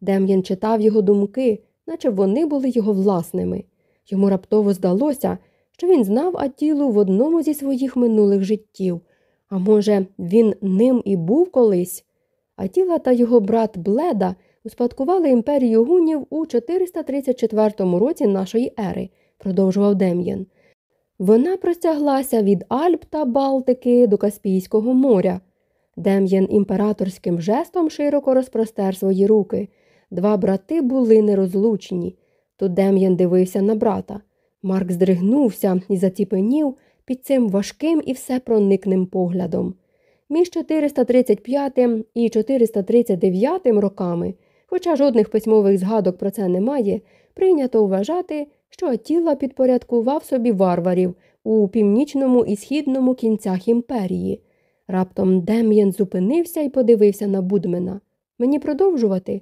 Дем'ян читав його думки, наче вони були його власними. Йому раптово здалося, що він знав Атілу в одному зі своїх минулих життів. А може, він ним і був колись? Атіла та його брат Бледа успадкували імперію гунів у 434 році нашої ери, продовжував Дем'ян. Вона простяглася від Альп та Балтики до Каспійського моря. Дем'ян імператорським жестом широко розпростер свої руки. Два брати були нерозлучні. Тут Дем'ян дивився на брата. Марк здригнувся і заціпенів під цим важким і всепроникним поглядом. Між 435 і 439 роками, хоча жодних письмових згадок про це немає, прийнято вважати, що Атіла підпорядкував собі варварів у північному і східному кінцях імперії. Раптом Дем'ян зупинився і подивився на Будмена. Мені продовжувати?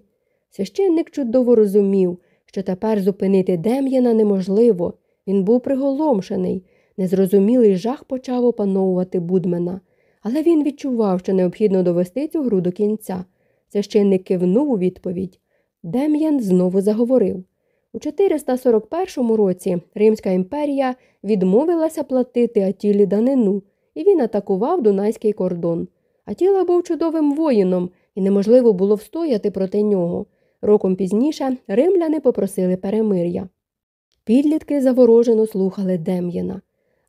Священник чудово розумів, що тепер зупинити Дем'яна неможливо. Він був приголомшений. Незрозумілий жах почав опановувати Будмена. Але він відчував, що необхідно довести цю гру до кінця. Священник кивнув у відповідь. Дем'ян знову заговорив. У 441 році Римська імперія відмовилася платити Атілі данину, і він атакував Дунайський кордон. Атіла був чудовим воїном, і неможливо було встояти проти нього. Роком пізніше римляни попросили перемир'я. Підлітки заворожено слухали Дем'яна.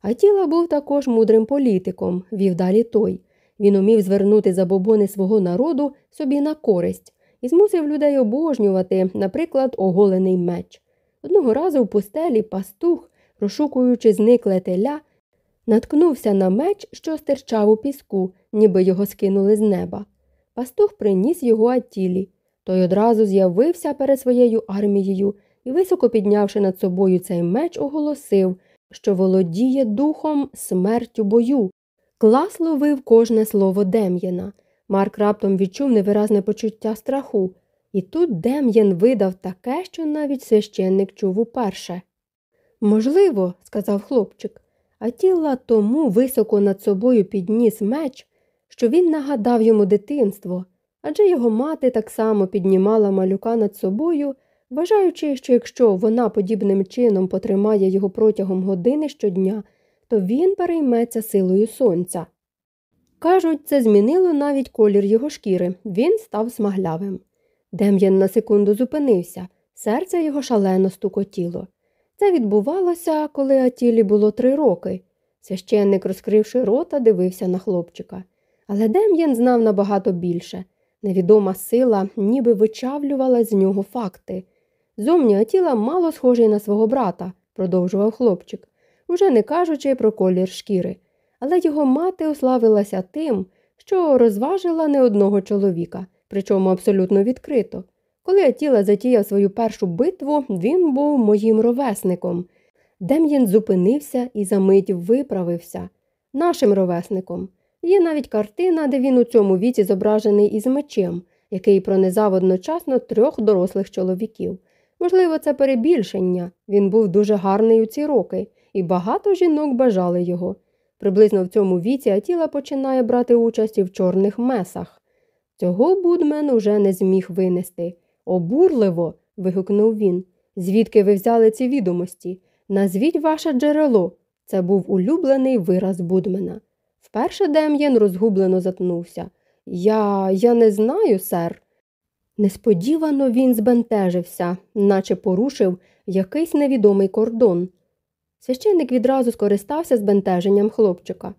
Атіла був також мудрим політиком, вів далі той. Він умів звернути забобони свого народу собі на користь і змусив людей обожнювати, наприклад, оголений меч. Одного разу в пустелі пастух, розшукуючи зникле теля, наткнувся на меч, що стирчав у піску, ніби його скинули з неба. Пастух приніс його Атілі. Той одразу з'явився перед своєю армією і, високо піднявши над собою цей меч, оголосив, що володіє духом смертю бою. Клас ловив кожне слово Дем'єна. Марк раптом відчув невиразне почуття страху, і тут Дем'ян видав таке, що навіть священник чув уперше. Можливо, сказав хлопчик, а тіла тому високо над собою підніс меч, що він нагадав йому дитинство, адже його мати так само піднімала малюка над собою, вважаючи, що якщо вона подібним чином потримає його протягом години щодня, то він перейметься силою сонця. Кажуть, це змінило навіть колір його шкіри, він став смаглявим. Дем'ян на секунду зупинився, серце його шалено стукотіло. Це відбувалося, коли Атілі було три роки. Священник, розкривши рота, дивився на хлопчика. Але Дем'ян знав набагато більше. Невідома сила ніби вичавлювала з нього факти. Зовні Атіла мало схожий на свого брата, продовжував хлопчик, уже не кажучи про колір шкіри. Але його мати уславилася тим, що розважила не одного чоловіка, причому абсолютно відкрито. Коли Атіла затіяв свою першу битву, він був моїм ровесником. Дем'ян зупинився і за мить виправився. Нашим ровесником. Є навіть картина, де він у цьому віці зображений із мечем, який пронизав одночасно трьох дорослих чоловіків. Можливо, це перебільшення. Він був дуже гарний у ці роки, і багато жінок бажали його. Приблизно в цьому віці Атіла починає брати участь в чорних месах. Цього Будмен уже не зміг винести. Обурливо. вигукнув він. Звідки ви взяли ці відомості? Назвіть ваше джерело. Це був улюблений вираз Будмена. Вперше Дем'ян розгублено затнувся. Я я не знаю, сер. Несподівано він збентежився, наче порушив якийсь невідомий кордон. Священник відразу скористався збентеженням хлопчика.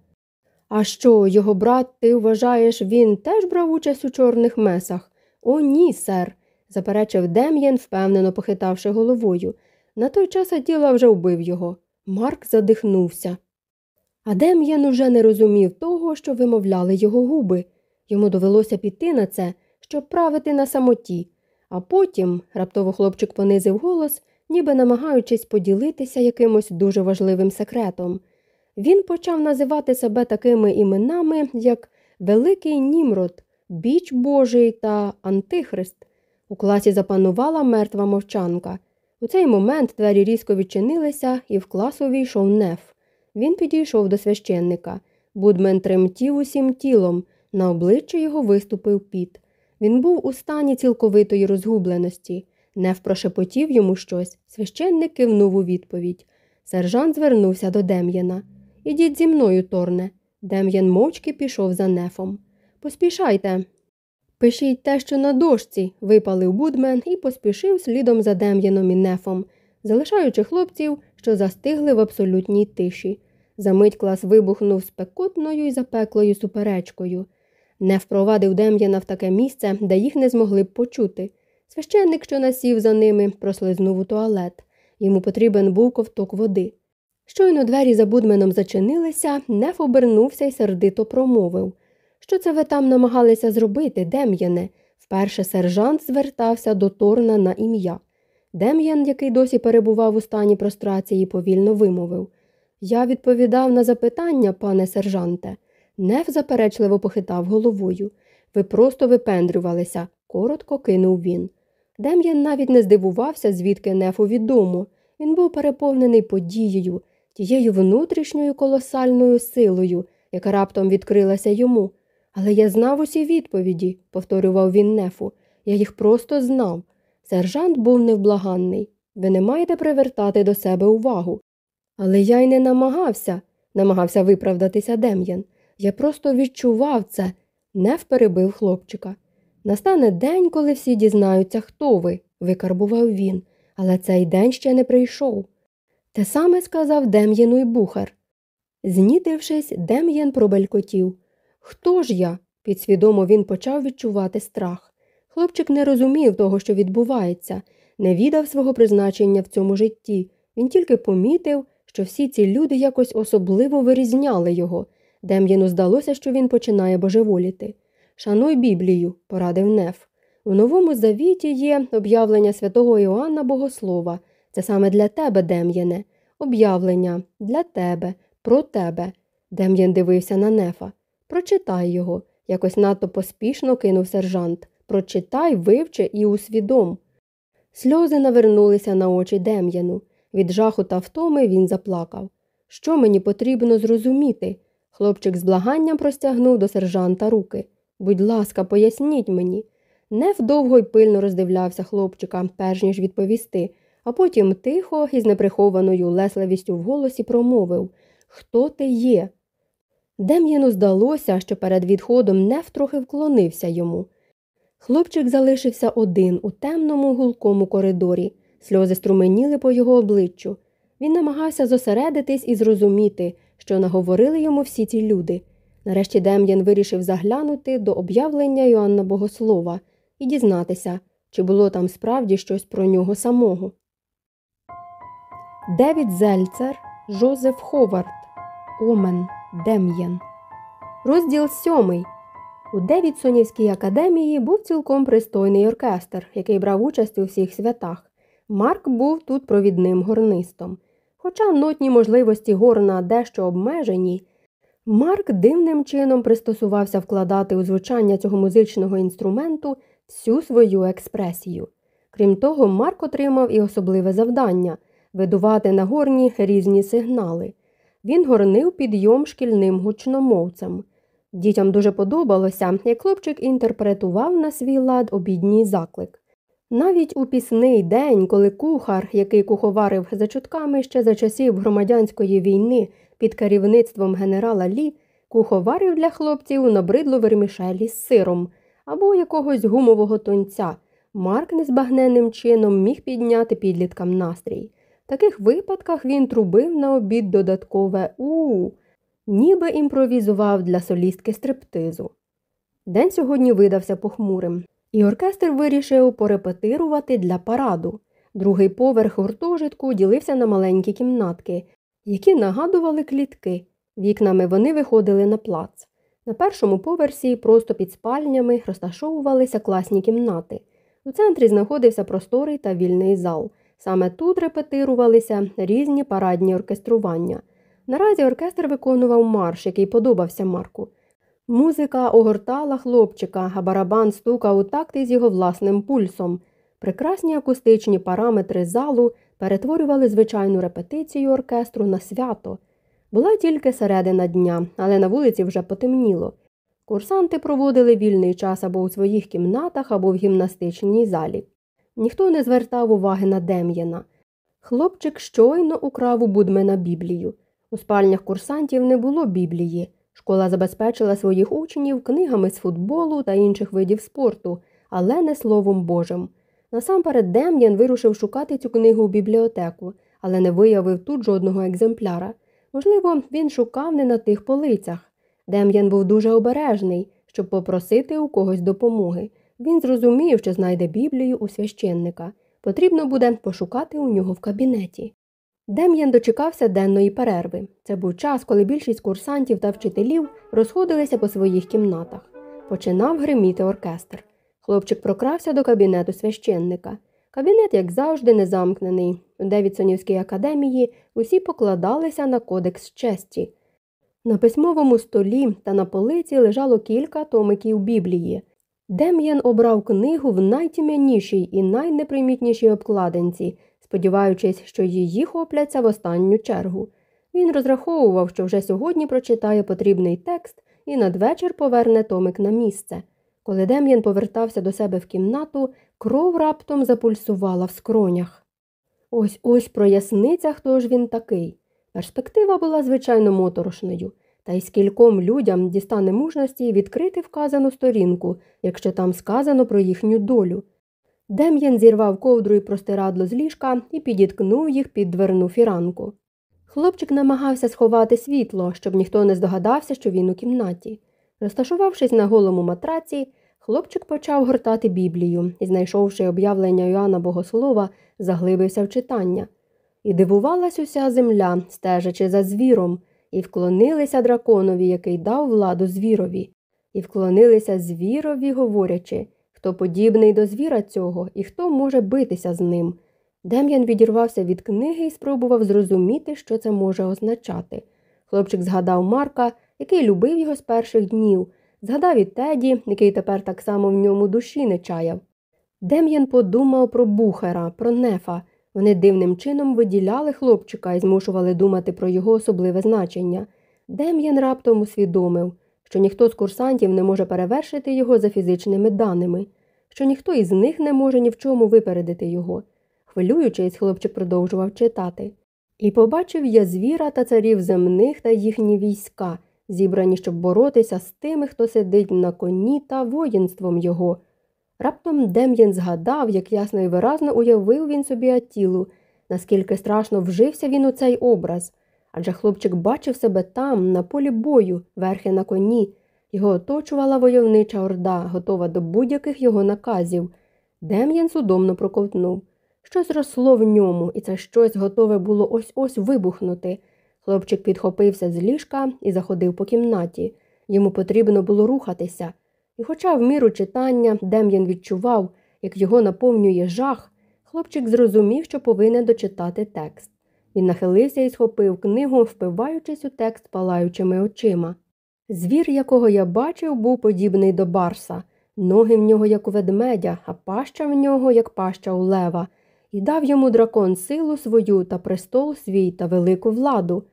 А що, його брат, ти вважаєш, він теж брав участь у чорних месах? О, ні, сер, заперечив Дем'ян, впевнено похитавши головою. На той час Атіла вже вбив його. Марк задихнувся. А Дем'ян уже не розумів того, що вимовляли його губи. Йому довелося піти на це, щоб правити на самоті. А потім, раптово хлопчик понизив голос, ніби намагаючись поділитися якимось дуже важливим секретом. Він почав називати себе такими іменами, як Великий Німрод, Біч Божий та Антихрист. У класі запанувала мертва мовчанка. У цей момент двері різко відчинилися, і в клас увійшов неф. Він підійшов до священника. Будмен тремтів усім тілом, на обличчі його виступив піт. Він був у стані цілковитої розгубленості. Нев прошепотів йому щось. Священник кивнув у відповідь. Сержант звернувся до Дем'яна. Ідіть зі мною, Торне. Дем'ян мовчки пішов за нефом. Поспішайте. Пишіть те, що на дошці, випалив Будмен і поспішив слідом за Дем'яном і нефом, залишаючи хлопців, що застигли в абсолютній тиші. Замить клас вибухнув спекотною і запеклою суперечкою. Не впровадив Дем'яна в таке місце, де їх не змогли б почути. Священник, що насів за ними, прослизнув у туалет. Йому потрібен був ковток води. Щойно двері за Будменом зачинилися, Неф обернувся і сердито промовив Що це ви там намагалися зробити, Дем'яне? Вперше сержант звертався до Торна на ім'я. Дем'ян, який досі перебував у стані прострації, повільно вимовив Я відповідав на запитання, пане сержанте. Неф заперечливо похитав головою. Ви просто випендрювалися, коротко кинув він. Дем'ян навіть не здивувався, звідки нефу відомо. Він був переповнений подією, тією внутрішньою колосальною силою, яка раптом відкрилася йому. Але я знав усі відповіді, повторював він нефу. Я їх просто знав. Сержант був невблаганний. Ви не маєте привертати до себе увагу. Але я й не намагався, намагався виправдатися Дем'ян. Я просто відчував це, Неф перебив хлопчика. Настане день, коли всі дізнаються, хто ви, викарбував він, але цей день ще не прийшов. Те саме сказав Дем'єну й бухар. Знітившись, Дем'єн пробелькотів. Хто ж я? Підсвідомо він почав відчувати страх. Хлопчик не розумів того, що відбувається, не відав свого призначення в цьому житті. Він тільки помітив, що всі ці люди якось особливо вирізняли його. Дем'єну здалося, що він починає божеволіти. Шануй Біблію, порадив Неф. У новому завіті є об'явлення святого Іоанна Богослова. Це саме для тебе, Дем'єне. Об'явлення для тебе, про тебе. Дем'ян дивився на Нефа. Прочитай його, якось надто поспішно кинув сержант. Прочитай, вивчи і усвідом. Сльози навернулися на очі Дем'яну. Від жаху та втоми він заплакав. Що мені потрібно зрозуміти? Хлопчик з благанням простягнув до сержанта руки. Будь ласка, поясніть мені. Неф довго й пильно роздивлявся хлопчика, перш ніж відповісти, а потім тихо і з неприхованою лесливістю в голосі промовив Хто ти є? Дем'яну здалося, що перед відходом Неф трохи вклонився йому. Хлопчик залишився один у темному гулкому коридорі. Сльози струменіли по його обличчю. Він намагався зосередитись і зрозуміти, що наговорили йому всі ці люди. Нарешті Дем'ян вирішив заглянути до об'явлення Йоанна Богослова і дізнатися, чи було там справді щось про нього самого. Девід Зельцер, Жозеф Ховард, Омен Дем'ян. Розділ сьомий. У Девідсонівській академії був цілком пристойний оркестр, який брав участь у всіх святах. Марк був тут провідним горнистом. Хоча нотні можливості горна дещо обмежені, Марк дивним чином пристосувався вкладати у звучання цього музичного інструменту всю свою експресію. Крім того, Марк отримав і особливе завдання видувати на горні різні сигнали. Він горнив підйом шкільним гучномовцем. Дітям дуже подобалося, як хлопчик інтерпретував на свій лад обідній заклик. Навіть у пісний день, коли кухар, який куховарив за чутками ще за часів громадянської війни під керівництвом генерала Лі, куховарив для хлопців набридлу вермішелі з сиром або якогось гумового тонця, Марк незбагненним чином міг підняти підліткам настрій. В таких випадках він трубив на обід додаткове у, ніби імпровізував для солістки стриптизу. День сьогодні видався похмурим і оркестр вирішив порепетирувати для параду. Другий поверх гуртожитку ділився на маленькі кімнатки, які нагадували клітки. Вікнами вони виходили на плац. На першому поверсі, просто під спальнями, розташовувалися класні кімнати. У центрі знаходився просторий та вільний зал. Саме тут репетирувалися різні парадні оркестрування. Наразі оркестр виконував марш, який подобався Марку. Музика огортала хлопчика, а барабан стукав у такти з його власним пульсом. Прекрасні акустичні параметри залу перетворювали звичайну репетицію оркестру на свято. Була тільки середина дня, але на вулиці вже потемніло. Курсанти проводили вільний час або у своїх кімнатах, або в гімнастичній залі. Ніхто не звертав уваги на Дем'яна. Хлопчик щойно украв у Будмена Біблію. У спальнях курсантів не було Біблії. Школа забезпечила своїх учнів книгами з футболу та інших видів спорту, але не Словом Божим. Насамперед Дем'ян вирушив шукати цю книгу у бібліотеку, але не виявив тут жодного екземпляра. Можливо, він шукав не на тих полицях. Дем'ян був дуже обережний, щоб попросити у когось допомоги. Він зрозумів, що знайде Біблію у священника. Потрібно буде пошукати у нього в кабінеті. Дем'ян дочекався денної перерви. Це був час, коли більшість курсантів та вчителів розходилися по своїх кімнатах. Починав гриміти оркестр. Хлопчик прокрався до кабінету священника. Кабінет, як завжди, не замкнений. У Девідсонівській академії усі покладалися на кодекс честі. На письмовому столі та на полиці лежало кілька томиків Біблії. Дем'ян обрав книгу в найтім'янішій і найнепримітнішій обкладинці, сподіваючись, що її хопляться в останню чергу. Він розраховував, що вже сьогодні прочитає потрібний текст і надвечір поверне томик на місце. Коли Дем'ян повертався до себе в кімнату, кров раптом запульсувала в скронях. Ось ось проясниться, хто ж він такий. Перспектива була звичайно моторошною, та й скільком людям дістане мужності відкрити вказану сторінку, якщо там сказано про їхню долю. Дем'ян зірвав ковдру і простирадло з ліжка і підіткнув їх під дверну фіранку. Хлопчик намагався сховати світло, щоб ніхто не здогадався, що він у кімнаті. Розташувавшись на голому матраці, хлопчик почав гортати Біблію і, знайшовши об'явлення Йоанна Богослова, заглибився в читання. І дивувалась уся земля, стежачи за звіром, і вклонилися драконові, який дав владу звірові, і вклонилися звірові, говорячи, хто подібний до звіра цього і хто може битися з ним. Дем'ян відірвався від книги і спробував зрозуміти, що це може означати. Хлопчик згадав Марка, який любив його з перших днів, згадав і Теді, який тепер так само в ньому душі не чаяв. Дем'ян подумав про бухера, про нефа. Вони дивним чином виділяли хлопчика і змушували думати про його особливе значення. Дем'ян раптом усвідомив, що ніхто з курсантів не може перевершити його за фізичними даними, що ніхто із них не може ні в чому випередити його. Хвилюючись, хлопчик продовжував читати. І побачив я звіра та царів земних та їхні війська, зібрані, щоб боротися з тими, хто сидить на коні та воїнством його. Раптом Дем'ян згадав, як ясно і виразно уявив він собі Атілу, наскільки страшно вжився він у цей образ. Адже хлопчик бачив себе там, на полі бою, верхи на коні. Його оточувала войовнича орда, готова до будь-яких його наказів. Дем'ян судомно проковтнув. Щось росло в ньому, і це щось готове було ось ось вибухнути. Хлопчик підхопився з ліжка і заходив по кімнаті. Йому потрібно було рухатися. І, хоча в міру читання Дем'ян відчував, як його наповнює жах, хлопчик зрозумів, що повинен дочитати текст. Він нахилився і схопив книгу, впиваючись у текст палаючими очима. Звір, якого я бачив, був подібний до барса, ноги в нього, як у ведмедя, а паща в нього, як паща у лева, і дав йому дракон силу свою та престол свій та велику владу.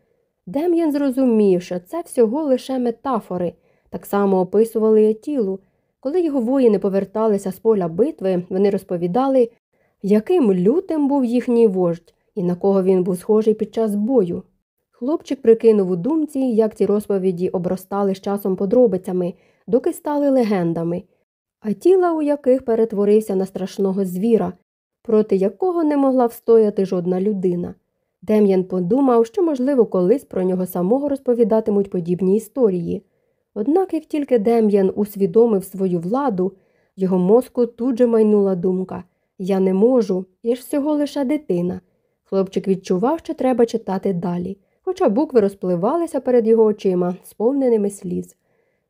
Дем'ян зрозумів, що це всього лише метафори, так само описували тілу. Коли його воїни поверталися з поля битви, вони розповідали, яким лютим був їхній вождь і на кого він був схожий під час бою. Хлопчик прикинув у думці, як ці розповіді обростали з часом подробицями, доки стали легендами, а тіла у яких перетворився на страшного звіра, проти якого не могла встояти жодна людина. Дем'ян подумав, що, можливо, колись про нього самого розповідатимуть подібні історії. Однак, як тільки Дем'ян усвідомив свою владу, його мозку тут же майнула думка Я не можу, я ж всього лише дитина. Хлопчик відчував, що треба читати далі, хоча букви розпливалися перед його очима, сповненими сліз.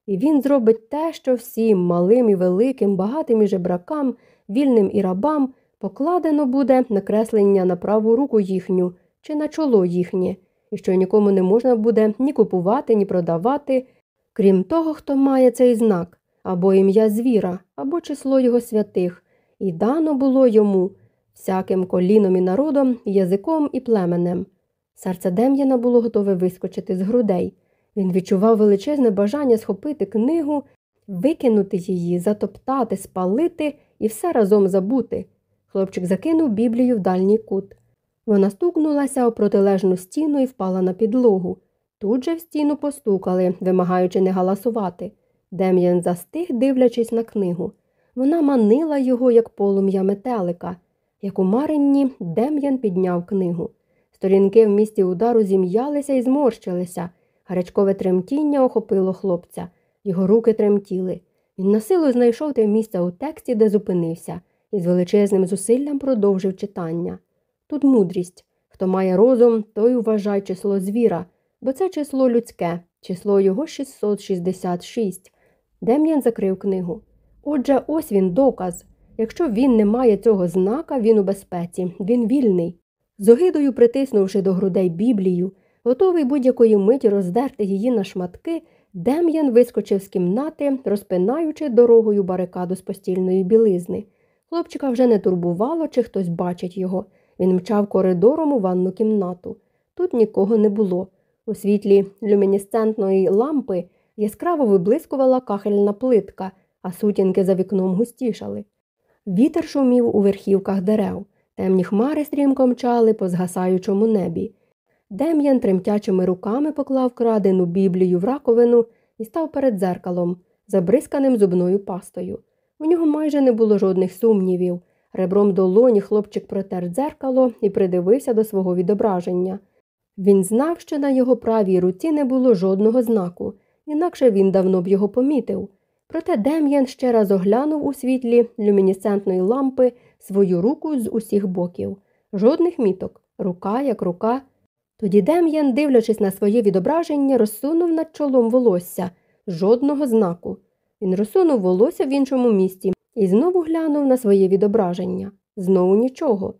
І він зробить те, що всім малим і великим, багатим і жебракам, вільним і рабам покладено буде накреслення на праву руку їхню чи на чоло їхнє, і що нікому не можна буде ні купувати, ні продавати, крім того, хто має цей знак, або ім'я звіра, або число його святих, і дано було йому всяким коліном і народом, язиком і племенем. Серце Дем'яна було готове вискочити з грудей. Він відчував величезне бажання схопити книгу викинути її, затоптати, спалити і все разом забути. Хлопчик закинув Біблію в дальній кут. Вона стукнулася у протилежну стіну і впала на підлогу. Тут же в стіну постукали, вимагаючи не галасувати. Дем'ян застиг, дивлячись на книгу. Вона манила його, як полум'я метелика. Як у Маринні, Дем'ян підняв книгу. Сторінки в місті удару зім'ялися і зморщилися. Гарячкове тремтіння охопило хлопця. Його руки тремтіли. Він на силу знайшов те місце у тексті, де зупинився, і з величезним зусиллям продовжив читання. Тут мудрість. Хто має розум, той вважає число звіра, бо це число людське, число його 666. Дем'ян закрив книгу. Отже, ось він доказ. Якщо він не має цього знака, він у безпеці, він вільний. З огидою притиснувши до грудей Біблію, готовий будь-якої миті роздерти її на шматки, Дем'ян вискочив з кімнати, розпинаючи дорогою барикаду з постільної білизни. Хлопчика вже не турбувало, чи хтось бачить його. Він мчав коридором у ванну кімнату. Тут нікого не було. У світлі люмінесцентної лампи яскраво виблискувала кахельна плитка, а сутінки за вікном густішали. Вітер шумів у верхівках дерев, темні хмари стрімко мчали по згасаючому небі. Дем'ян тремтячими руками поклав крадену біблію в раковину і став перед дзеркалом, забризканим зубною пастою. У нього майже не було жодних сумнівів. Ребром долоні хлопчик протер дзеркало і придивився до свого відображення. Він знав, що на його правій руці не було жодного знаку, інакше він давно б його помітив. Проте Дем'ян ще раз оглянув у світлі люмінесцентної лампи свою руку з усіх боків. Жодних міток, рука як рука. Тоді Дем'ян, дивлячись на своє відображення, розсунув над чолом волосся, жодного знаку. Він розсунув волосся в іншому місці і знову глянув на своє відображення. Знову нічого.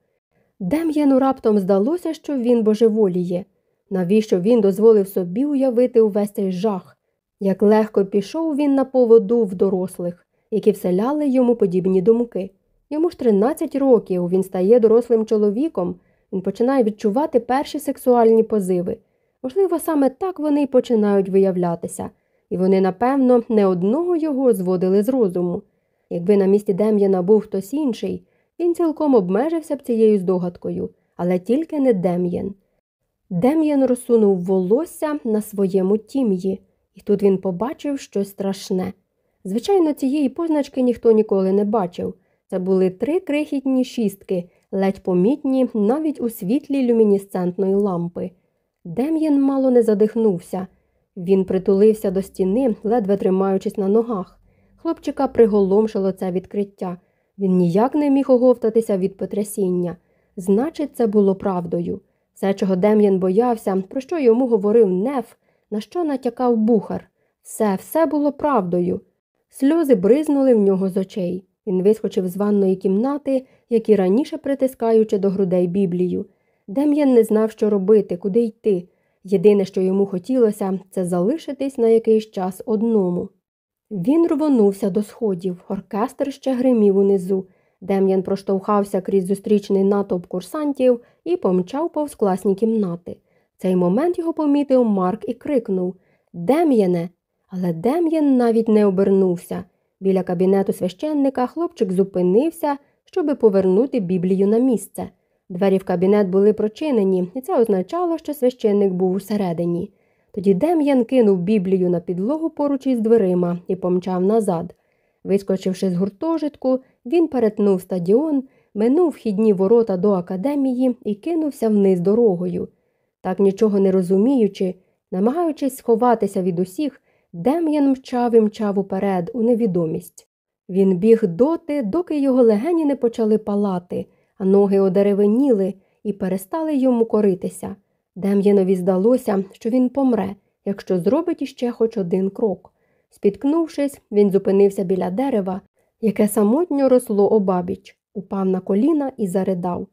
Дем'яну раптом здалося, що він божеволіє. Навіщо він дозволив собі уявити увесь цей жах? Як легко пішов він на поводу в дорослих, які вселяли йому подібні думки. Йому ж 13 років він стає дорослим чоловіком, він починає відчувати перші сексуальні позиви. Можливо, саме так вони й починають виявлятися, і вони, напевно, не одного його зводили з розуму. Якби на місці Дем'яна був хтось інший, він цілком обмежився б цією здогадкою, але тільки не Дем'ян. Дем'ян розсунув волосся на своєму тім'ї, і тут він побачив щось страшне. Звичайно, цієї позначки ніхто ніколи не бачив. Це були три крихітні шістки, ледь помітні навіть у світлі люмінесцентної лампи. Дем'ян мало не задихнувся. Він притулився до стіни, ледве тримаючись на ногах. Хлопчика приголомшило це відкриття. Він ніяк не міг оговтатися від потрясіння. Значить, це було правдою. Все, чого Дем'ян боявся, про що йому говорив неф, на що натякав бухар. Все, все було правдою. Сльози бризнули в нього з очей. Він вискочив з ванної кімнати, як і раніше притискаючи до грудей Біблію. Дем'ян не знав, що робити, куди йти. Єдине, що йому хотілося, це залишитись на якийсь час одному. Він рвонувся до сходів, оркестр ще гримів унизу. Дем'ян проштовхався крізь зустрічний натовп курсантів і помчав повз класні кімнати. Цей момент його помітив Марк і крикнув Дем'яне. Але Дем'ян навіть не обернувся. Біля кабінету священника хлопчик зупинився, щоби повернути Біблію на місце. Двері в кабінет були прочинені, і це означало, що священник був усередині. Тоді Дем'ян кинув Біблію на підлогу поруч із дверима і помчав назад. Вискочивши з гуртожитку, він перетнув стадіон, минув вхідні ворота до академії і кинувся вниз дорогою. Так нічого не розуміючи, намагаючись сховатися від усіх, Дем'ян мчав і мчав уперед, у невідомість. Він біг доти, доки його легені не почали палати, а ноги одеревеніли і перестали йому коритися. Дем'янові здалося, що він помре, якщо зробить іще хоч один крок. Спіткнувшись, він зупинився біля дерева, яке самотньо росло обабіч, упав на коліна і заридав.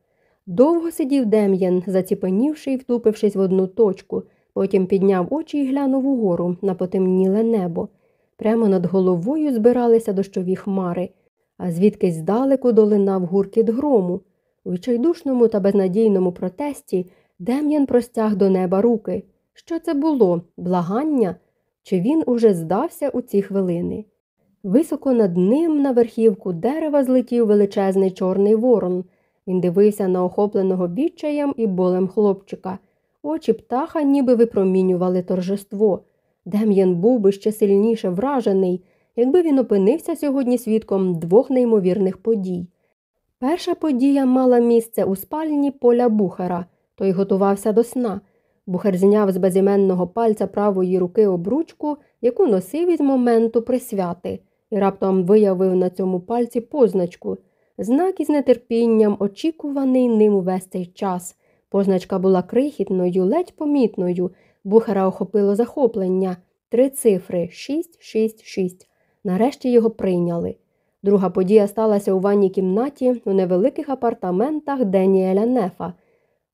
Довго сидів Дем'ян, заціпенівши і втупившись в одну точку, потім підняв очі і глянув угору на потемніле небо. Прямо над головою збиралися дощові хмари, а звідкись здалеку долинав гуркіт грому. У відчайдушному та безнадійному протесті Дем'ян простяг до неба руки. Що це було? Благання? Чи він уже здався у ці хвилини? Високо над ним на верхівку дерева злетів величезний чорний ворон. Він дивився на охопленого відчаєм і болем хлопчика. Очі птаха ніби випромінювали торжество. Дем'ян був би ще сильніше вражений, якби він опинився сьогодні свідком двох неймовірних подій. Перша подія мала місце у спальні поля бухера, той готувався до сна. Бухер зняв з безіменного пальця правої руки обручку, яку носив із моменту присвяти, і раптом виявив на цьому пальці позначку, знак із нетерпінням, очікуваний ним увесь цей час. Позначка була крихітною, ледь помітною. Бухера охопило захоплення три цифри 666. Нарешті його прийняли. Друга подія сталася у ванній кімнаті у невеликих апартаментах Деніеля Нефа.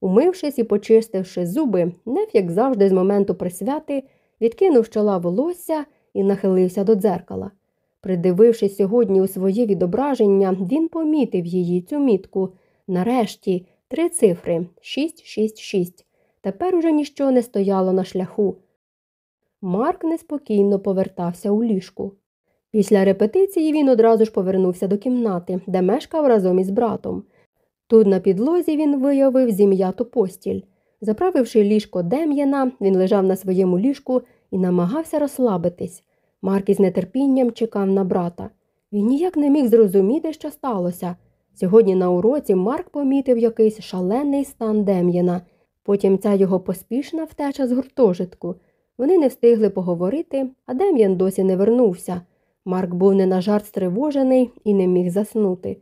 Умившись і почистивши зуби, Неф, як завжди, з моменту присвяти, відкинув чола волосся і нахилився до дзеркала. Придивившись сьогодні у своє відображення, він помітив її цю мітку. Нарешті три цифри 666. Тепер уже ніщо не стояло на шляху. Марк неспокійно повертався у ліжку. Після репетиції він одразу ж повернувся до кімнати, де мешкав разом із братом. Тут на підлозі він виявив зім'яту постіль. Заправивши ліжко Дем'яна, він лежав на своєму ліжку і намагався розслабитись. Марк із нетерпінням чекав на брата. Він ніяк не міг зрозуміти, що сталося. Сьогодні на уроці Марк помітив якийсь шалений стан Дем'яна, потім ця його поспішна втеча з гуртожитку. Вони не встигли поговорити, а Дем'ян досі не вернувся. Марк був не на жарт стривожений і не міг заснути.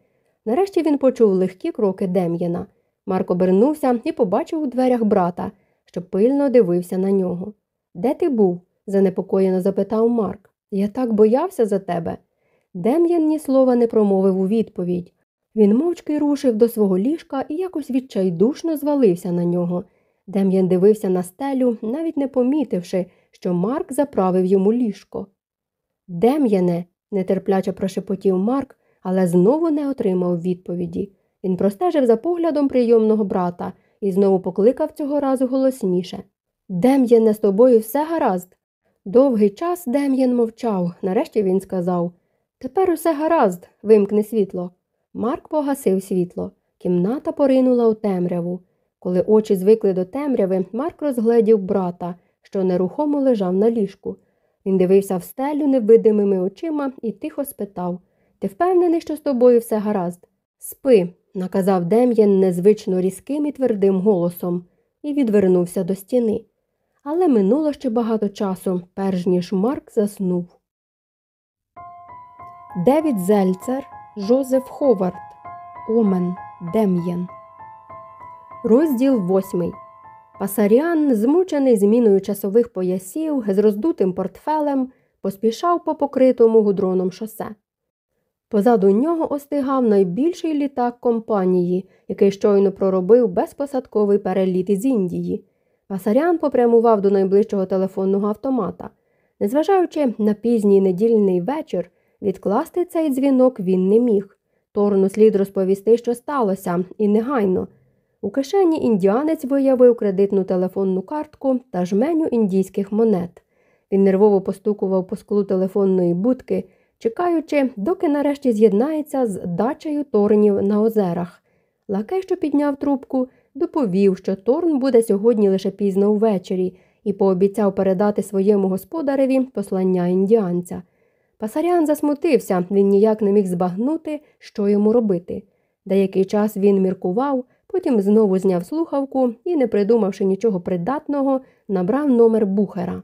Нарешті він почув легкі кроки Дем'яна. Марк обернувся і побачив у дверях брата, що пильно дивився на нього. Де ти був? занепокоєно запитав Марк. Я так боявся за тебе. Дем'ян ні слова не промовив у відповідь. Він мовчки рушив до свого ліжка і якось відчайдушно звалився на нього. Дем'ян дивився на стелю, навіть не помітивши, що Марк заправив йому ліжко. Дем'яне, нетерпляче прошепотів Марк, але знову не отримав відповіді. Він простежив за поглядом прийомного брата і знову покликав цього разу голосніше. Дем'яне, з тобою все гаразд. Довгий час Дем'ян мовчав. Нарешті він сказав Тепер усе гаразд, вимкни світло. Марк погасив світло. Кімната поринула у темряву. Коли очі звикли до темряви, Марк розгледів брата, що нерухомо лежав на ліжку. Він дивився в стелю невидимими очима і тихо спитав Ти впевнений, що з тобою все гаразд? Спи, наказав Дем'ян незвично різким і твердим голосом, і відвернувся до стіни. Але минуло ще багато часу, перш ніж Марк заснув. Девід Зельцер, Жозеф Ховард, Омен, Дем'ян. Розділ восьмий. Пасаріан, змучений зміною часових поясів, з роздутим портфелем, поспішав по покритому гудроном шосе. Позаду нього остигав найбільший літак компанії, який щойно проробив безпосадковий переліт із Індії. Пасарян попрямував до найближчого телефонного автомата. Незважаючи на пізній недільний вечір, відкласти цей дзвінок він не міг. Торну слід розповісти, що сталося, і негайно. У кишені індіанець виявив кредитну телефонну картку та жменю індійських монет. Він нервово постукував по склу телефонної будки, чекаючи, доки нарешті з'єднається з дачею торнів на озерах. Лакей, що підняв трубку, доповів, що Торн буде сьогодні лише пізно ввечері, і пообіцяв передати своєму господареві послання індіанця. Пасарян засмутився, він ніяк не міг збагнути, що йому робити. Деякий час він міркував, потім знову зняв слухавку і, не придумавши нічого придатного, набрав номер бухера.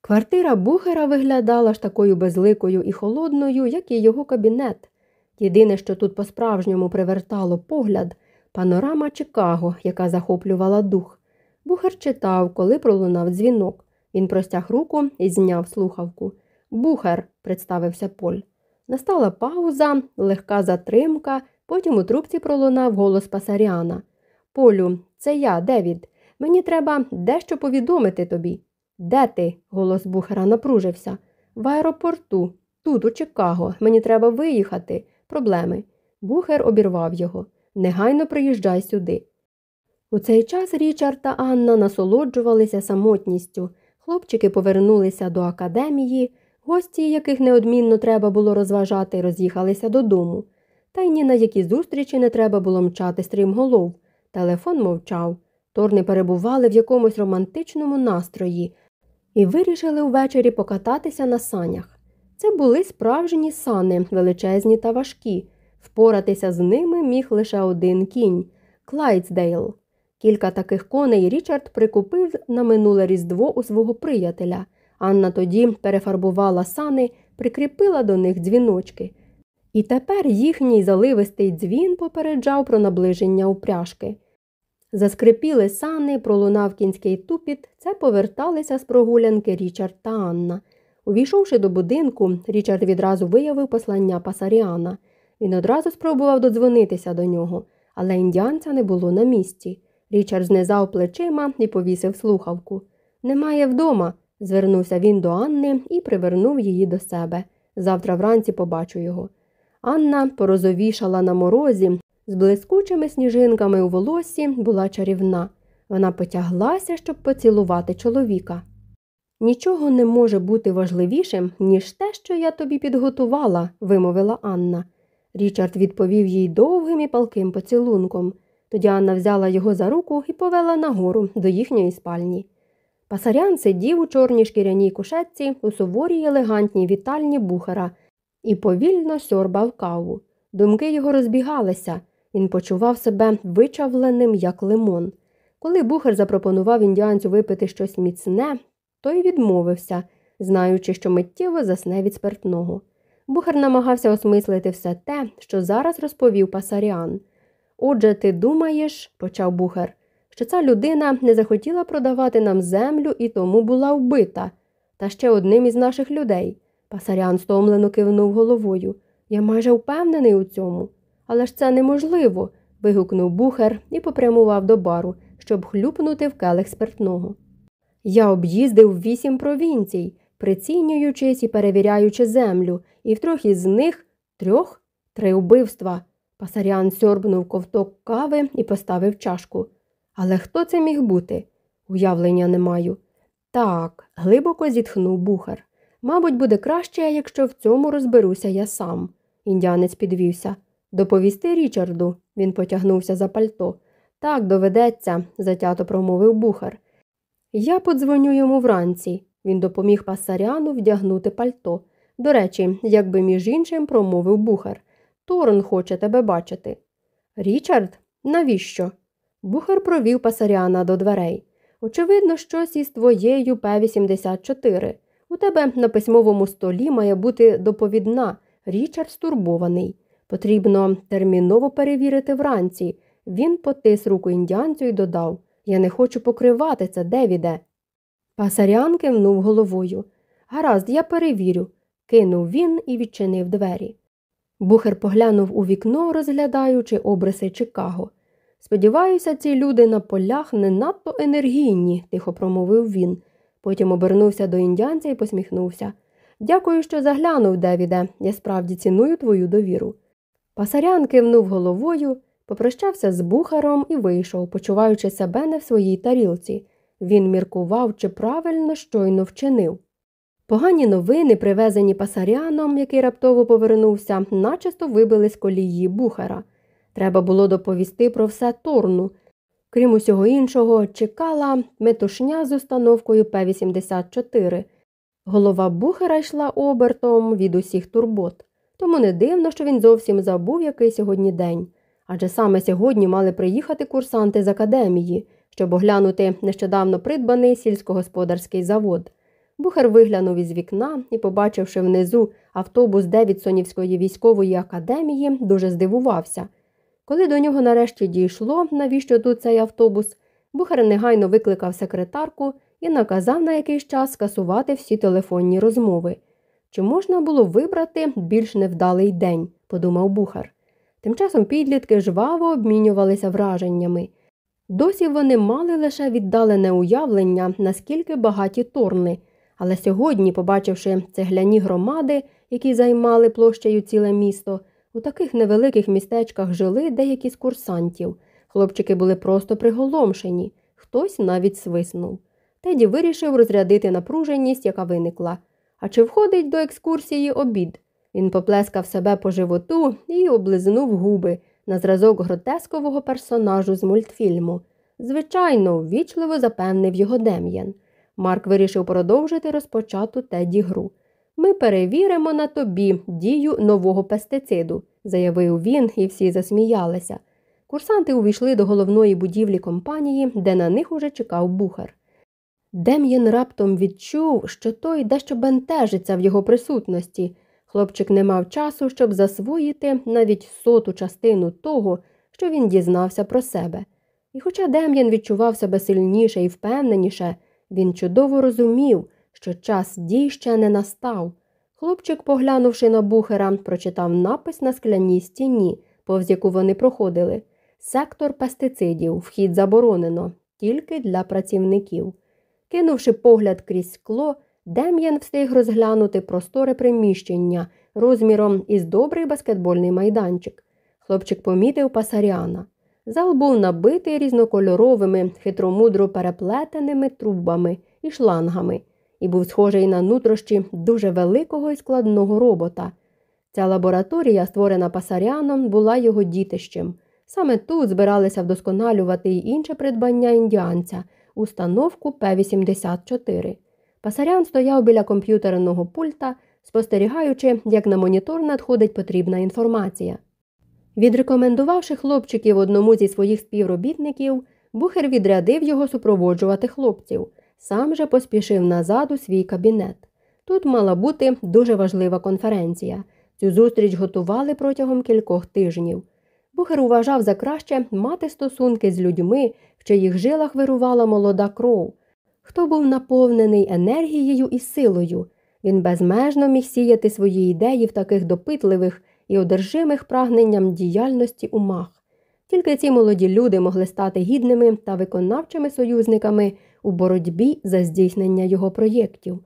Квартира бухера виглядала ж такою безликою і холодною, як і його кабінет. Єдине, що тут по-справжньому привертало погляд, панорама Чикаго, яка захоплювала дух. Бухер читав, коли пролунав дзвінок. Він простяг руку і зняв слухавку. Бухер, представився Поль. Настала пауза, легка затримка, потім у трубці пролунав голос Пасаріана. Полю, це я, Девід. Мені треба дещо повідомити тобі. Де ти? голос Бухера напружився. В аеропорту, тут, у Чикаго. Мені треба виїхати. Проблеми. Бухер обірвав його. Негайно приїжджай сюди. У цей час Річард та Анна насолоджувалися самотністю. Хлопчики повернулися до академії. Гості, яких неодмінно треба було розважати, роз'їхалися додому. Та й ні на які зустрічі не треба було мчати стрімголов. Телефон мовчав. Торни перебували в якомусь романтичному настрої і вирішили ввечері покататися на санях. Це були справжні сани, величезні та важкі. Впоратися з ними міг лише один кінь Клайдсдейл. Кілька таких коней Річард прикупив на минуле різдво у свого приятеля. Анна тоді перефарбувала сани, прикріпила до них дзвіночки. І тепер їхній заливистий дзвін попереджав про наближення упряжки. Заскрипіли сани, пролунав кінський тупіт, це поверталися з прогулянки Річард та Анна. Увійшовши до будинку, Річард відразу виявив послання Пасаріана. Він одразу спробував додзвонитися до нього, але індіанця не було на місці. Річард знизав плечима і повісив слухавку. Немає вдома, звернувся він до Анни і привернув її до себе. Завтра вранці побачу його. Анна порозовішала на морозі, з блискучими сніжинками у волоссі була чарівна. Вона потяглася, щоб поцілувати чоловіка. Нічого не може бути важливішим, ніж те, що я тобі підготувала, вимовила Анна. Річард відповів їй довгим і палким поцілунком. Тоді Анна взяла його за руку і повела нагору до їхньої спальні. Пасарян сидів у чорній шкіряній кушетці у суворій елегантній вітальні бухара і повільно сьорбав каву. Думки його розбігалися. Він почував себе вичавленим, як лимон. Коли бухар запропонував індіанцю випити щось міцне, той відмовився, знаючи, що миттєво засне від спиртного. Бухар намагався осмислити все те, що зараз розповів Пасаріан. Отже, ти думаєш, почав бухар, що ця людина не захотіла продавати нам землю і тому була вбита, та ще одним із наших людей. Пасарян стомлено кивнув головою. Я майже впевнений у цьому. Але ж це неможливо. вигукнув бухар і попрямував до бару, щоб хлюпнути в келих спиртного. Я об'їздив вісім провінцій, прицінюючись і перевіряючи землю, і в трьох із них трьох три вбивства. Пасарян сьорбнув ковток кави і поставив чашку. Але хто це міг бути? Уявлення не маю. Так, глибоко зітхнув бухар. Мабуть, буде краще, якщо в цьому розберуся я сам. Індіанець підвівся. Доповісти Річарду, він потягнувся за пальто. Так, доведеться, затято промовив бухар. Я подзвоню йому вранці. Він допоміг пасаряну вдягнути пальто. До речі, якби між іншим промовив бухар. Торн хоче тебе бачити. Річард, навіщо? Бухар провів пасаряна до дверей. Очевидно, щось із твоєю П-84. У тебе на письмовому столі має бути доповідна. Річард стурбований. Потрібно терміново перевірити вранці. Він потис руку індіанцю і додав Я не хочу покривати це, Девіде. Пасарян кивнув головою. Гаразд, я перевірю, кинув він і відчинив двері. Бухер поглянув у вікно, розглядаючи обриси Чикаго. Сподіваюся, ці люди на полях не надто енергійні, тихо промовив він. Потім обернувся до індіанця і посміхнувся. Дякую, що заглянув, Девіде. Я справді ціную твою довіру. Пасарян кивнув головою, попрощався з бухаром і вийшов, почуваючи себе не в своїй тарілці. Він міркував, чи правильно щойно вчинив. Погані новини, привезені пасаряном, який раптово повернувся, начисто вибили з колії бухара. Треба було доповісти про все торну. Крім усього іншого, чекала метушня з установкою П-84. Голова бухара йшла обертом від усіх турбот. Тому не дивно, що він зовсім забув, який сьогодні день. Адже саме сьогодні мали приїхати курсанти з академії, щоб оглянути нещодавно придбаний сільськогосподарський завод. Бухар виглянув із вікна і, побачивши внизу автобус Девідсонівської військової академії, дуже здивувався. Коли до нього нарешті дійшло, навіщо тут цей автобус, Бухар негайно викликав секретарку і наказав на якийсь час скасувати всі телефонні розмови. Чи можна було вибрати більш невдалий день, подумав Бухар. Тим часом підлітки жваво обмінювалися враженнями. Досі вони мали лише віддалене уявлення, наскільки багаті торни, але сьогодні, побачивши цегляні громади, які займали площею ціле місто, у таких невеликих містечках жили деякі з курсантів. Хлопчики були просто приголомшені, хтось навіть свиснув. Теді вирішив розрядити напруженість, яка виникла. А чи входить до екскурсії обід? Він поплескав себе по животу і облизнув губи на зразок гротескового персонажу з мультфільму. Звичайно, ввічливо запевнив його Дем'ян. Марк вирішив продовжити розпочату теді гру. Ми перевіримо на тобі дію нового пестициду, заявив він, і всі засміялися. Курсанти увійшли до головної будівлі компанії, де на них уже чекав бухар. Дем'ян раптом відчув, що той дещо бентежиться в його присутності. Хлопчик не мав часу, щоб засвоїти навіть соту частину того, що він дізнався про себе. І хоча Дем'ян відчував себе сильніше і впевненіше, він чудово розумів, що час дій ще не настав. Хлопчик, поглянувши на бухера, прочитав напис на скляній стіні, повз яку вони проходили. Сектор пестицидів, вхід заборонено, тільки для працівників. Кинувши погляд крізь скло, Дем'ян встиг розглянути просторе приміщення розміром із добрий баскетбольний майданчик. Хлопчик помітив пасаряна. Зал був набитий різнокольоровими, хитромудро переплетеними трубами і шлангами, і був схожий на нутрощі дуже великого і складного робота. Ця лабораторія, створена пасаряном, була його дітищем. Саме тут збиралися вдосконалювати й інше придбання індіанця, установку П-84. Пасарян стояв біля комп'ютерного пульта, спостерігаючи, як на монітор надходить потрібна інформація. Відрекомендувавши хлопчиків одному зі своїх співробітників, бухер відрядив його супроводжувати хлопців, сам же поспішив назад у свій кабінет. Тут мала бути дуже важлива конференція. Цю зустріч готували протягом кількох тижнів. Бухер вважав за краще мати стосунки з людьми, в чиїх жилах вирувала молода кров. Хто був наповнений енергією і силою, він безмежно міг сіяти свої ідеї в таких допитливих і одержимих прагненням діяльності умах. Тільки ці молоді люди могли стати гідними та виконавчими союзниками у боротьбі за здійснення його проєктів.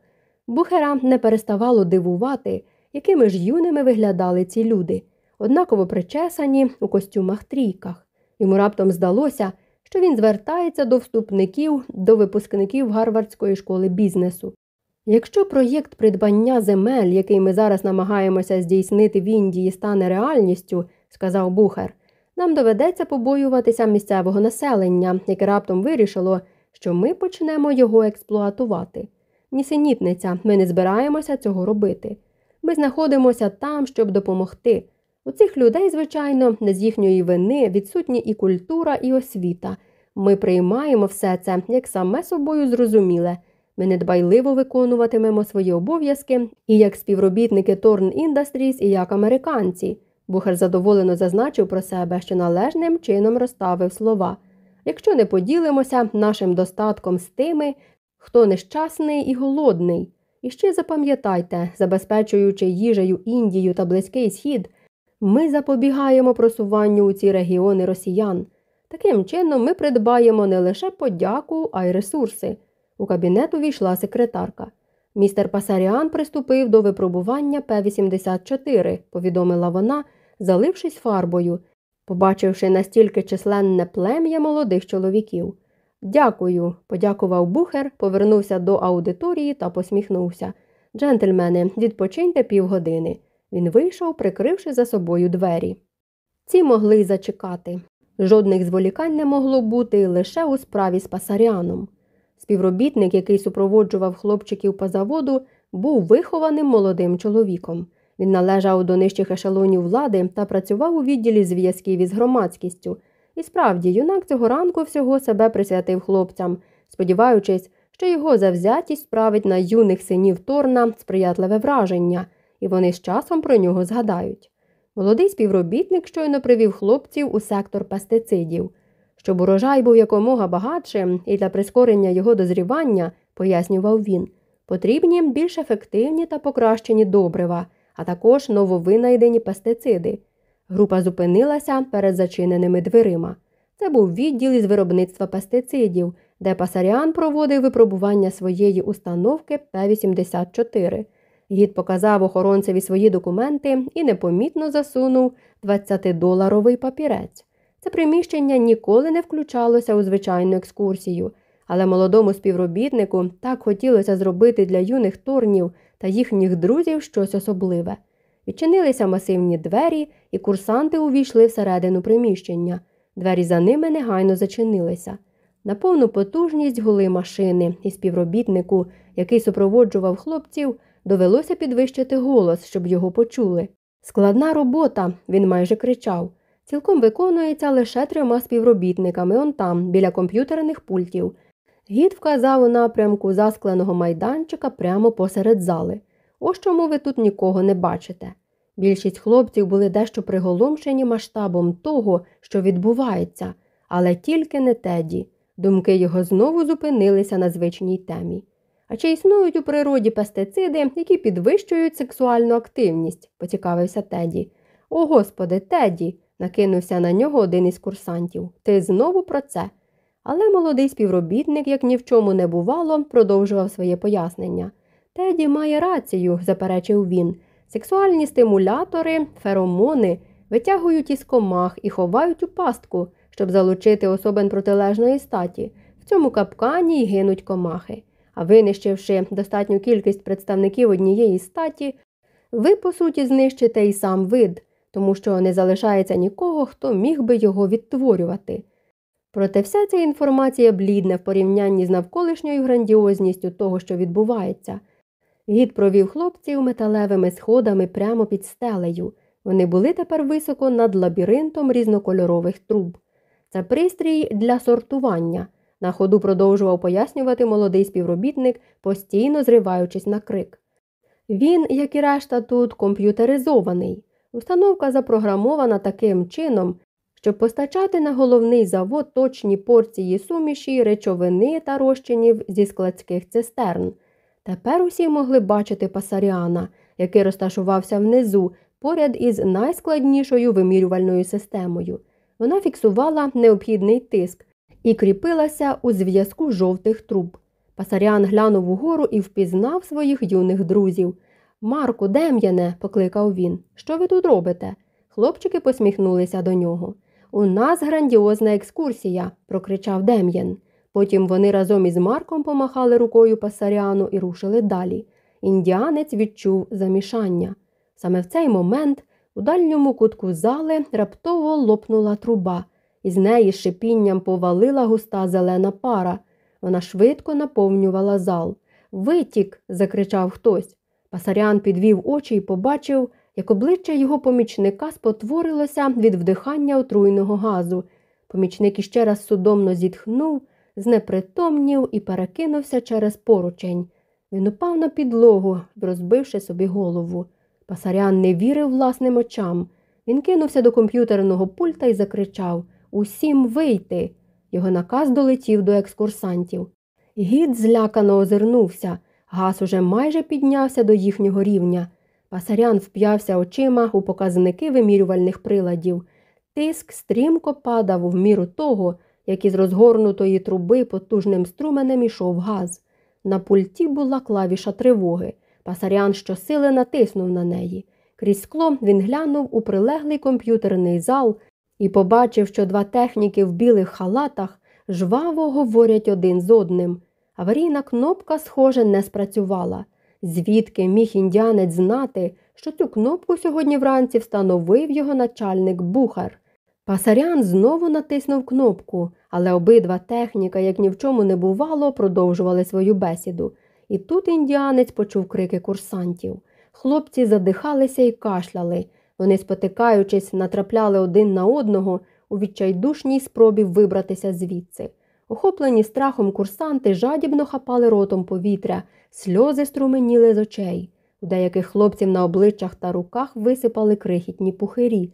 Бухера не переставало дивувати, якими ж юними виглядали ці люди, однаково причесані у костюмах трійках. Йому раптом здалося, що він звертається до вступників, до випускників Гарвардської школи бізнесу. Якщо проєкт придбання земель, який ми зараз намагаємося здійснити в Індії, стане реальністю, сказав Бухер, нам доведеться побоюватися місцевого населення, яке раптом вирішило, що ми почнемо його експлуатувати. Нісенітниця, ми не збираємося цього робити. Ми знаходимося там, щоб допомогти. У цих людей, звичайно, з їхньої вини відсутні і культура, і освіта. Ми приймаємо все це як саме собою зрозуміле. Ми недбайливо виконуватимемо свої обов'язки і як співробітники Торн Industries, і як американці. Бухар задоволено зазначив про себе, що належним чином розставив слова. Якщо не поділимося нашим достатком з тими, хто нещасний і голодний. І ще запам'ятайте, забезпечуючи їжею Індію та Близький Схід, ми запобігаємо просуванню у ці регіони росіян. Таким чином, ми придбаємо не лише подяку, а й ресурси. У кабінет увійшла секретарка. Містер Пасаріан приступив до випробування П-84, повідомила вона, залившись фарбою, побачивши настільки численне плем'я молодих чоловіків. Дякую, подякував бухер, повернувся до аудиторії та посміхнувся. Джентльмени, відпочиньте півгодини. Він вийшов, прикривши за собою двері. Ці могли й зачекати. Жодних зволікань не могло бути лише у справі з пасаряном. Співробітник, який супроводжував хлопчиків по заводу, був вихованим молодим чоловіком. Він належав до нижчих ешелонів влади та працював у відділі зв'язків із громадськістю. І справді, юнак цього ранку всього себе присвятив хлопцям, сподіваючись, що його завзятість справить на юних синів Торна сприятливе враження, і вони з часом про нього згадають. Молодий співробітник щойно привів хлопців у сектор пестицидів. Щоб урожай був якомога багатшим і для прискорення його дозрівання, пояснював він, потрібні більш ефективні та покращені добрива, а також нововинайдені пестициди. Група зупинилася перед зачиненими дверима. Це був відділ із виробництва пестицидів, де Пасаріан проводив випробування своєї установки П-84. Гід показав охоронцеві свої документи і непомітно засунув 20-доларовий папірець. Це приміщення ніколи не включалося у звичайну екскурсію, але молодому співробітнику так хотілося зробити для юних торнів та їхніх друзів щось особливе. Відчинилися масивні двері, і курсанти увійшли всередину приміщення. Двері за ними негайно зачинилися. На повну потужність гули машини, і співробітнику, який супроводжував хлопців, довелося підвищити голос, щоб його почули. Складна робота, він майже кричав. Цілком виконується лише трьома співробітниками он там, біля комп'ютерних пультів. Гід вказав у напрямку заскленого майданчика прямо посеред зали. Ось чому ви тут нікого не бачите. Більшість хлопців були дещо приголомшені масштабом того, що відбувається, але тільки не теді. Думки його знову зупинилися на звичній темі. А чи існують у природі пестициди, які підвищують сексуальну активність? поцікавився Теді. О, господи, Теді, накинувся на нього один із курсантів. Ти знову про це. Але молодий співробітник, як ні в чому не бувало, продовжував своє пояснення. Теді має рацію, заперечив він. Сексуальні стимулятори, феромони витягують із комах і ховають у пастку, щоб залучити особин протилежної статі. В цьому капкані й гинуть комахи. Винищивши достатню кількість представників однієї статі, ви, по суті, знищите і сам вид, тому що не залишається нікого, хто міг би його відтворювати. Проте вся ця інформація блідна в порівнянні з навколишньою грандіозністю того, що відбувається. Гід провів хлопців металевими сходами прямо під стелею. Вони були тепер високо над лабіринтом різнокольорових труб. Це пристрій для сортування. На ходу продовжував пояснювати молодий співробітник, постійно зриваючись на крик. Він, як і решта тут, комп'ютеризований. Установка запрограмована таким чином, щоб постачати на головний завод точні порції суміші, речовини та розчинів зі складських цистерн. Тепер усі могли бачити Пасаріана, який розташувався внизу, поряд із найскладнішою вимірювальною системою. Вона фіксувала необхідний тиск і кріпилася у зв'язку жовтих труб. Пасаріан глянув угору і впізнав своїх юних друзів. Марку, Дем'яне, покликав він, що ви тут робите? Хлопчики посміхнулися до нього. У нас грандіозна екскурсія, прокричав Дем'ян. Потім вони разом із Марком помахали рукою Пасаріану і рушили далі. Індіанець відчув замішання. Саме в цей момент у дальньому кутку зали раптово лопнула труба, і з неї шипінням повалила густа зелена пара. Вона швидко наповнювала зал. Витік. закричав хтось. Пасарян підвів очі і побачив, як обличчя його помічника спотворилося від вдихання отруйного газу. Помічник іще раз судомно зітхнув, знепритомнів і перекинувся через поручень. Він упав на підлогу, розбивши собі голову. Пасарян не вірив власним очам. Він кинувся до комп'ютерного пульта і закричав Усім вийти. Його наказ долетів до екскурсантів. Гід злякано озирнувся. Газ уже майже піднявся до їхнього рівня. Пасарян вп'явся очима у показники вимірювальних приладів. Тиск стрімко падав в міру того, як із розгорнутої труби потужним струменем ішов газ. На пульті була клавіша тривоги. Пасарян щосили натиснув на неї. Крізь скло він глянув у прилеглий комп'ютерний зал і побачив, що два техніки в білих халатах жваво говорять один з одним. Аварійна кнопка, схоже, не спрацювала. Звідки міг індіанець знати, що цю кнопку сьогодні вранці встановив його начальник бухар. Пасарян знову натиснув кнопку, але обидва техніка, як ні в чому не бувало, продовжували свою бесіду. І тут індіанець почув крики курсантів. Хлопці задихалися і кашляли. Вони, спотикаючись, натрапляли один на одного у відчайдушній спробі вибратися звідси. Охоплені страхом курсанти жадібно хапали ротом повітря, сльози струменіли з очей. У деяких хлопців на обличчях та руках висипали крихітні пухирі.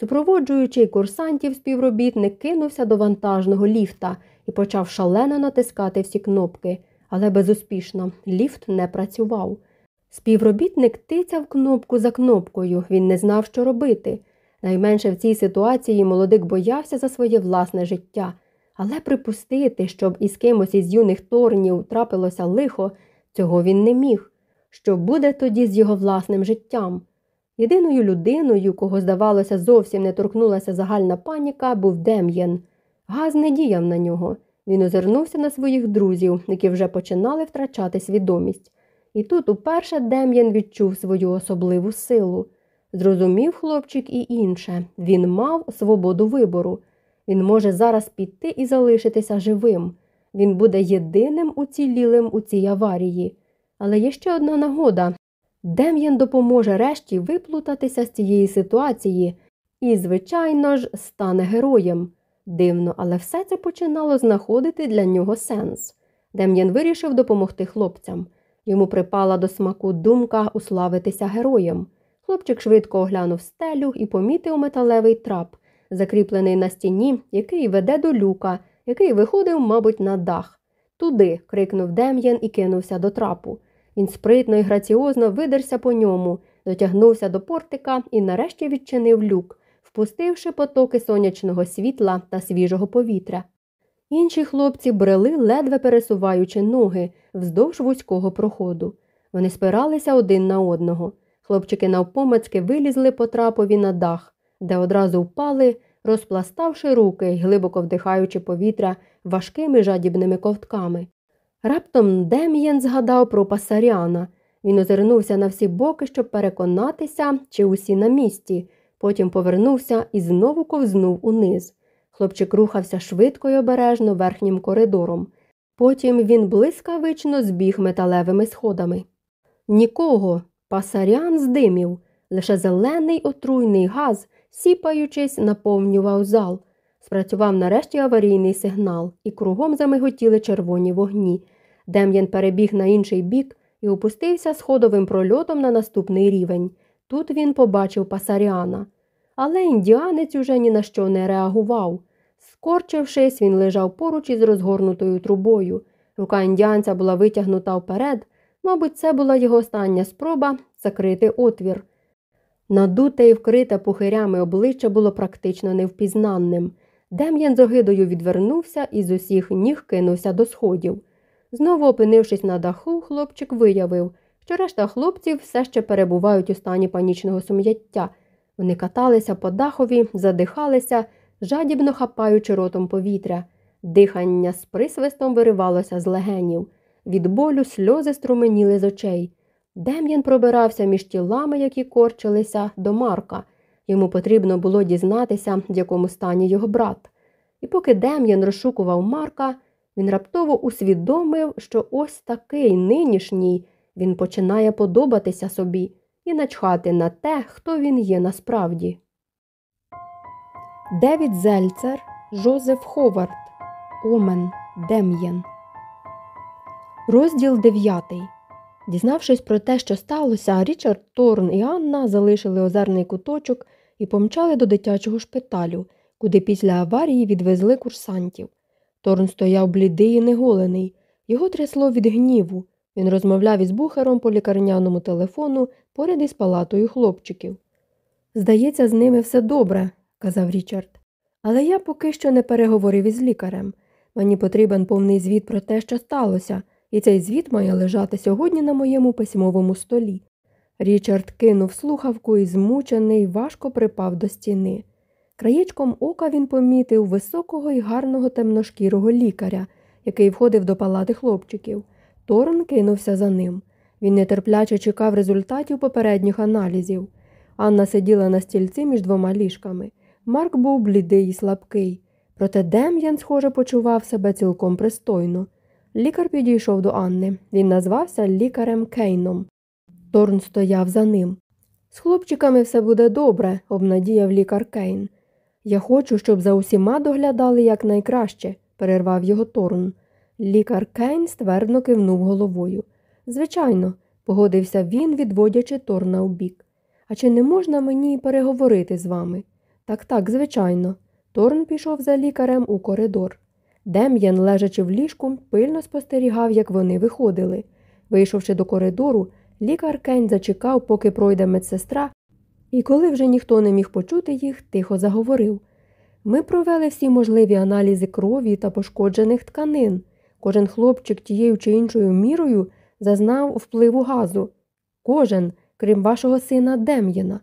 Супроводжуючий курсантів, співробітник кинувся до вантажного ліфта і почав шалено натискати всі кнопки, але безуспішно ліфт не працював. Співробітник тицяв кнопку за кнопкою, він не знав, що робити. Найменше в цій ситуації молодик боявся за своє власне життя, але припустити, щоб із кимось із юних торнів трапилося лихо, цього він не міг. Що буде тоді з його власним життям? Єдиною людиною, кого, здавалося, зовсім не торкнулася загальна паніка, був Дем'ян. Газ не діяв на нього. Він озирнувся на своїх друзів, які вже починали втрачати свідомість. І тут уперше Дем'ян відчув свою особливу силу. Зрозумів хлопчик і інше він мав свободу вибору. Він може зараз піти і залишитися живим. Він буде єдиним уцілілим у цій аварії. Але є ще одна нагода Дем'ян допоможе решті виплутатися з цієї ситуації і, звичайно ж, стане героєм. Дивно, але все це починало знаходити для нього сенс. Дем'ян вирішив допомогти хлопцям. Йому припала до смаку думка уславитися героєм. Хлопчик швидко оглянув стелю і помітив металевий трап, закріплений на стіні, який веде до люка, який виходив, мабуть, на дах. Туди. крикнув Дем'ян і кинувся до трапу. Він спритно і граціозно видерся по ньому, дотягнувся до портика і нарешті відчинив люк, впустивши потоки сонячного світла та свіжого повітря. Інші хлопці брели, ледве пересуваючи ноги вздовж вузького проходу. Вони спиралися один на одного. Хлопчики навпомацьки вилізли по трапові на дах, де одразу впали, розпластавши руки й глибоко вдихаючи повітря важкими жадібними ковтками. Раптом Дем'єн згадав про пасаряна. Він озирнувся на всі боки, щоб переконатися, чи усі на місці, потім повернувся і знову ковзнув униз. Хлопчик рухався швидко й обережно верхнім коридором. Потім він блискавично збіг металевими сходами. Нікого, пасарян здимів, лише зелений отруйний газ, сіпаючись, наповнював зал. Спрацював нарешті аварійний сигнал, і кругом замиготіли червоні вогні. Дем'ян перебіг на інший бік і опустився сходовим прольотом на наступний рівень. Тут він побачив пасаріана. Але індіанець уже ні на що не реагував. Скорчившись, він лежав поруч із розгорнутою трубою. Рука індіанця була витягнута вперед. Мабуть, це була його остання спроба закрити отвір. Надуте і вкрите пухирями обличчя було практично невпізнанним. Дем'ян з огидою відвернувся і з усіх ніг кинувся до сходів. Знову опинившись на даху, хлопчик виявив, що решта хлопців все ще перебувають у стані панічного сум'яття. Вони каталися по дахові, задихалися, жадібно хапаючи ротом повітря. Дихання з присвистом виривалося з легенів. Від болю сльози струменіли з очей. Дем'ян пробирався між тілами, які корчилися, до Марка. Йому потрібно було дізнатися, в якому стані його брат. І поки Дем'ян розшукував Марка, він раптово усвідомив, що ось такий нинішній він починає подобатися собі і начхати на те, хто він є насправді. Девід Зельцер, Жозеф Ховард, Омен Дем'єн. Розділ дев'ятий. Дізнавшись про те, що сталося, Річард Торн і Анна залишили озерний куточок і помчали до дитячого шпиталю, куди після аварії відвезли курсантів. Торн стояв блідий і неголений. Його трясло від гніву. Він розмовляв із бухером по лікарняному телефону поряд із палатою хлопчиків. Здається, з ними все добре, казав Річард. Але я поки що не переговорив із лікарем. Мені потрібен повний звіт про те, що сталося, і цей звіт має лежати сьогодні на моєму письмовому столі. Річард кинув слухавку і змучений, важко припав до стіни. Краєчком ока він помітив високого і гарного темношкірого лікаря, який входив до палати хлопчиків. Торн кинувся за ним. Він нетерпляче чекав результатів попередніх аналізів. Анна сиділа на стільці між двома ліжками. Марк був блідий і слабкий. Проте Дем'ян, схоже, почував себе цілком пристойно. Лікар підійшов до Анни. Він назвався лікарем Кейном. Торн стояв за ним. З хлопчиками все буде добре, обнадіяв лікар Кейн. Я хочу, щоб за усіма доглядали якнайкраще, перервав його Торн. Лікар Кейн ствердно кивнув головою. Звичайно, погодився він, відводячи Торна у бік. А чи не можна мені переговорити з вами? Так, так, звичайно. Торн пішов за лікарем у коридор. Дем'ян, лежачи в ліжку, пильно спостерігав, як вони виходили. Вийшовши до коридору, лікар Кейн зачекав, поки пройде медсестра, і коли вже ніхто не міг почути їх, тихо заговорив. Ми провели всі можливі аналізи крові та пошкоджених тканин. Кожен хлопчик тією чи іншою мірою зазнав впливу газу. Кожен, крім вашого сина Дем'яна.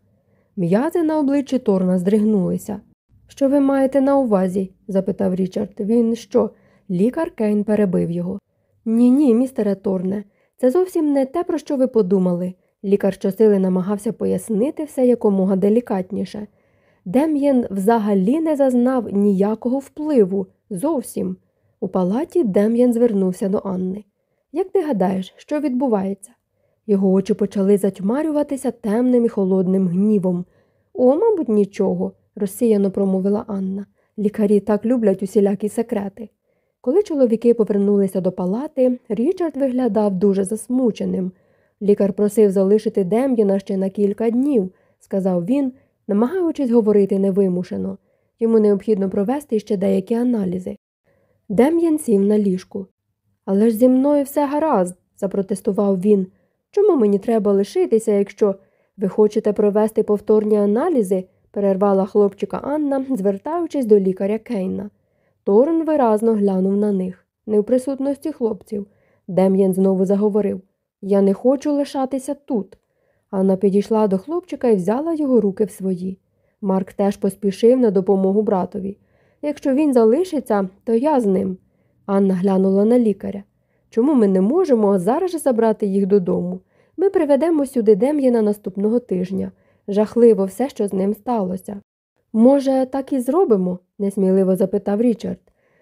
М'язи на обличчі Торна здригнулися. Що ви маєте на увазі? запитав Річард. Він що? Лікар Кейн перебив його. Ні, ні, містере Торне, Це зовсім не те, про що ви подумали. Лікар щосили намагався пояснити все якомога делікатніше. Дем'єн взагалі не зазнав ніякого впливу. Зовсім. У палаті Дем'ян звернувся до Анни. Як ти гадаєш, що відбувається? Його очі почали затьмарюватися темним і холодним гнівом. О, мабуть, нічого, розсіяно промовила Анна. Лікарі так люблять усілякі секрети. Коли чоловіки повернулися до палати, Річард виглядав дуже засмученим. Лікар просив залишити Дем'яна ще на кілька днів, сказав він, намагаючись говорити невимушено. Йому необхідно провести ще деякі аналізи. Дем'ян сів на ліжку. Але ж зі мною все гаразд, запротестував він. Чому мені треба лишитися, якщо ви хочете провести повторні аналізи? перервала хлопчика Анна, звертаючись до лікаря Кейна. Торн виразно глянув на них, не в присутності хлопців. Дем'ян знову заговорив Я не хочу лишатися тут. Анна підійшла до хлопчика і взяла його руки в свої. Марк теж поспішив на допомогу братові. Якщо він залишиться, то я з ним. Анна глянула на лікаря. Чому ми не можемо зараз же забрати їх додому? Ми приведемо сюди Дем'яна наступного тижня. Жахливо все, що з ним сталося. Може, так і зробимо? несміливо запитав Річард.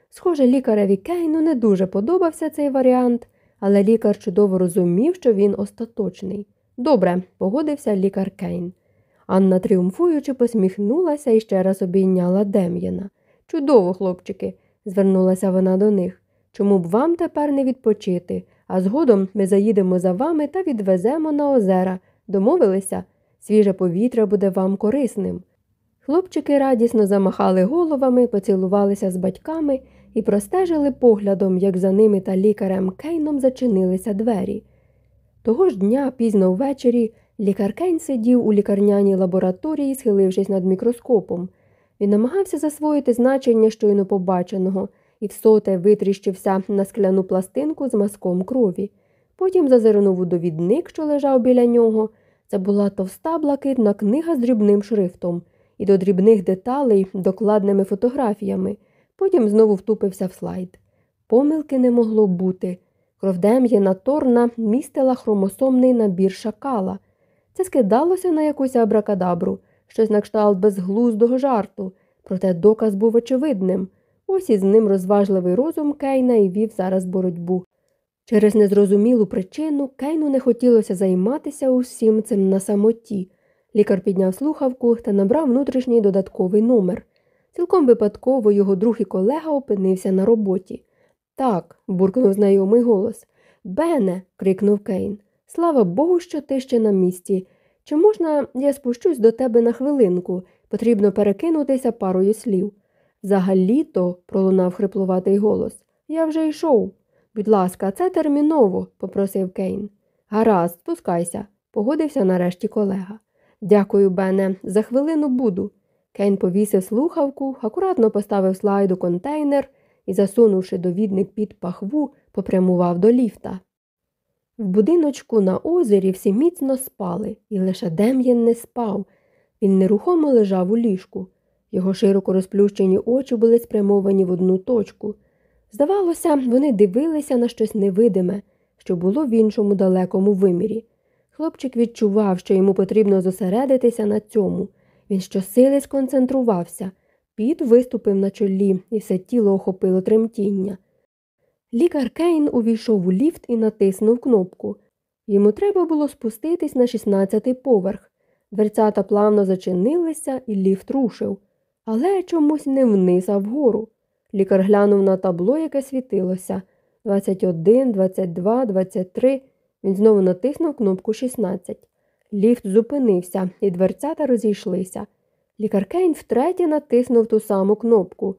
Схоже, лікареві Кейну не дуже подобався цей варіант, але лікар чудово розумів, що він остаточний. Добре, погодився лікар Кейн. Анна, тріумфуючи, посміхнулася і ще раз обійняла Дем'яна. Чудово, хлопчики, звернулася вона до них. Чому б вам тепер не відпочити, а згодом ми заїдемо за вами та відвеземо на озера. Домовилися? Свіже повітря буде вам корисним. Хлопчики радісно замахали головами, поцілувалися з батьками і простежили поглядом, як за ними та лікарем Кейном зачинилися двері. Того ж дня, пізно ввечері, лікар Кейн сидів у лікарняній лабораторії, схилившись над мікроскопом. Він намагався засвоїти значення щойно побаченого і всоте витріщився на скляну пластинку з мазком крові. Потім зазирнув у довідник, що лежав біля нього. Це була товста блакитна книга з дрібним шрифтом і до дрібних деталей докладними фотографіями. Потім знову втупився в слайд. Помилки не могло бути. Кров Дем'єна Торна містила хромосомний набір шакала. Це скидалося на якусь абракадабру, щось на кшталт безглуздого жарту, проте доказ був очевидним. Ось із ним розважливий розум Кейна і вів зараз боротьбу. Через незрозумілу причину Кейну не хотілося займатися усім цим на самоті. Лікар підняв слухавку та набрав внутрішній додатковий номер. Цілком випадково його друг і колега опинився на роботі. Так, буркнув знайомий голос. Бене. крикнув Кейн. Слава Богу, що ти ще на місці. Чи можна я спущусь до тебе на хвилинку? Потрібно перекинутися парою слів. Взагалі-то, пролунав хриплуватий голос, я вже йшов. Будь ласка, це терміново, попросив Кейн. Гаразд, спускайся, погодився нарешті колега. Дякую, Бене, за хвилину буду. Кейн повісив слухавку, акуратно поставив слайд у контейнер і, засунувши довідник під пахву, попрямував до ліфта. В будиночку на озері всі міцно спали, і лише Дем'єн не спав. Він нерухомо лежав у ліжку. Його широко розплющені очі були спрямовані в одну точку. Здавалося, вони дивилися на щось невидиме, що було в іншому далекому вимірі. Хлопчик відчував, що йому потрібно зосередитися на цьому. Він щосили сконцентрувався, піт виступив на чолі, і все тіло охопило тремтіння. Лікар Кейн увійшов у ліфт і натиснув кнопку. Йому треба було спуститись на 16-й поверх. Дверцята плавно зачинилися, і ліфт рушив, але чомусь не вниз, а вгору. Лікар глянув на табло, яке світилося 21, 22, 23. Він знову натиснув кнопку 16. Ліфт зупинився, і дверцята розійшлися. Лікар Кейн втретє натиснув ту саму кнопку.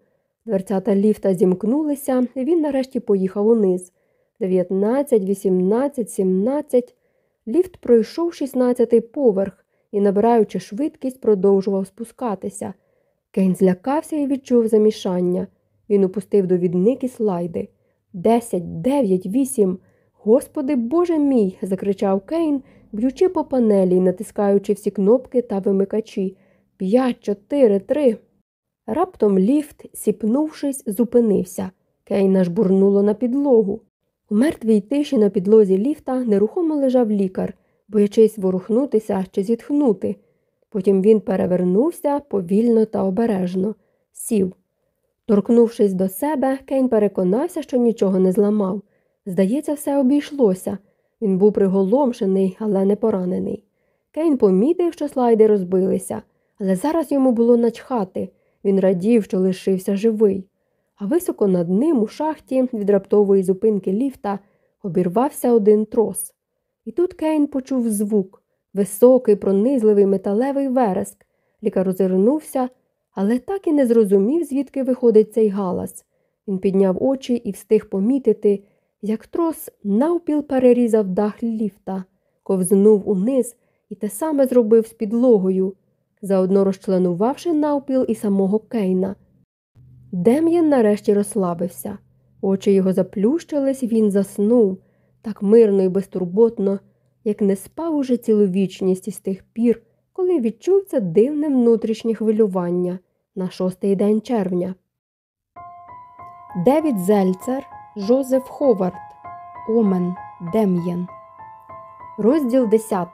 Дверцята ліфта зімкнулися, і він нарешті поїхав униз. 19, 18, 17. Ліфт пройшов 16-й поверх і, набираючи швидкість, продовжував спускатися. Кейн злякався і відчув замішання. Він упустив довідник і слайди. Десять, дев'ять, вісім. Господи Боже мій. закричав Кейн, б'ючи по панелі натискаючи всі кнопки та вимикачі. П'ять, чотири, три. Раптом ліфт, сіпнувшись, зупинився. Кейна жбурнуло на підлогу. У мертвій тиші на підлозі ліфта нерухомо лежав лікар, боячись ворухнутися чи зітхнути. Потім він перевернувся повільно та обережно, сів. Торкнувшись до себе, Кейн переконався, що нічого не зламав. Здається, все обійшлося. Він був приголомшений, але не поранений. Кейн помітив, що слайди розбилися, але зараз йому було начхати. Він радів, що лишився живий. А високо над ним у шахті від раптової зупинки ліфта обірвався один трос. І тут Кейн почув звук високий, пронизливий металевий вереск. Лікар озирнувся, але так і не зрозумів, звідки виходить цей галас. Він підняв очі і встиг помітити, як трос навпіл перерізав дах ліфта, ковзнув униз і те саме зробив з підлогою, заодно розчленувавши навпіл і самого Кейна. Дем'ян нарешті розслабився. Очі його заплющились, він заснув так мирно і безтурботно, як не спав уже цілу вічність із тих пір, коли відчув це дивне внутрішнє хвилювання на шостий день червня. Девід Зельцер, Жозеф Ховард, Омен, Дем'єн. Розділ 10.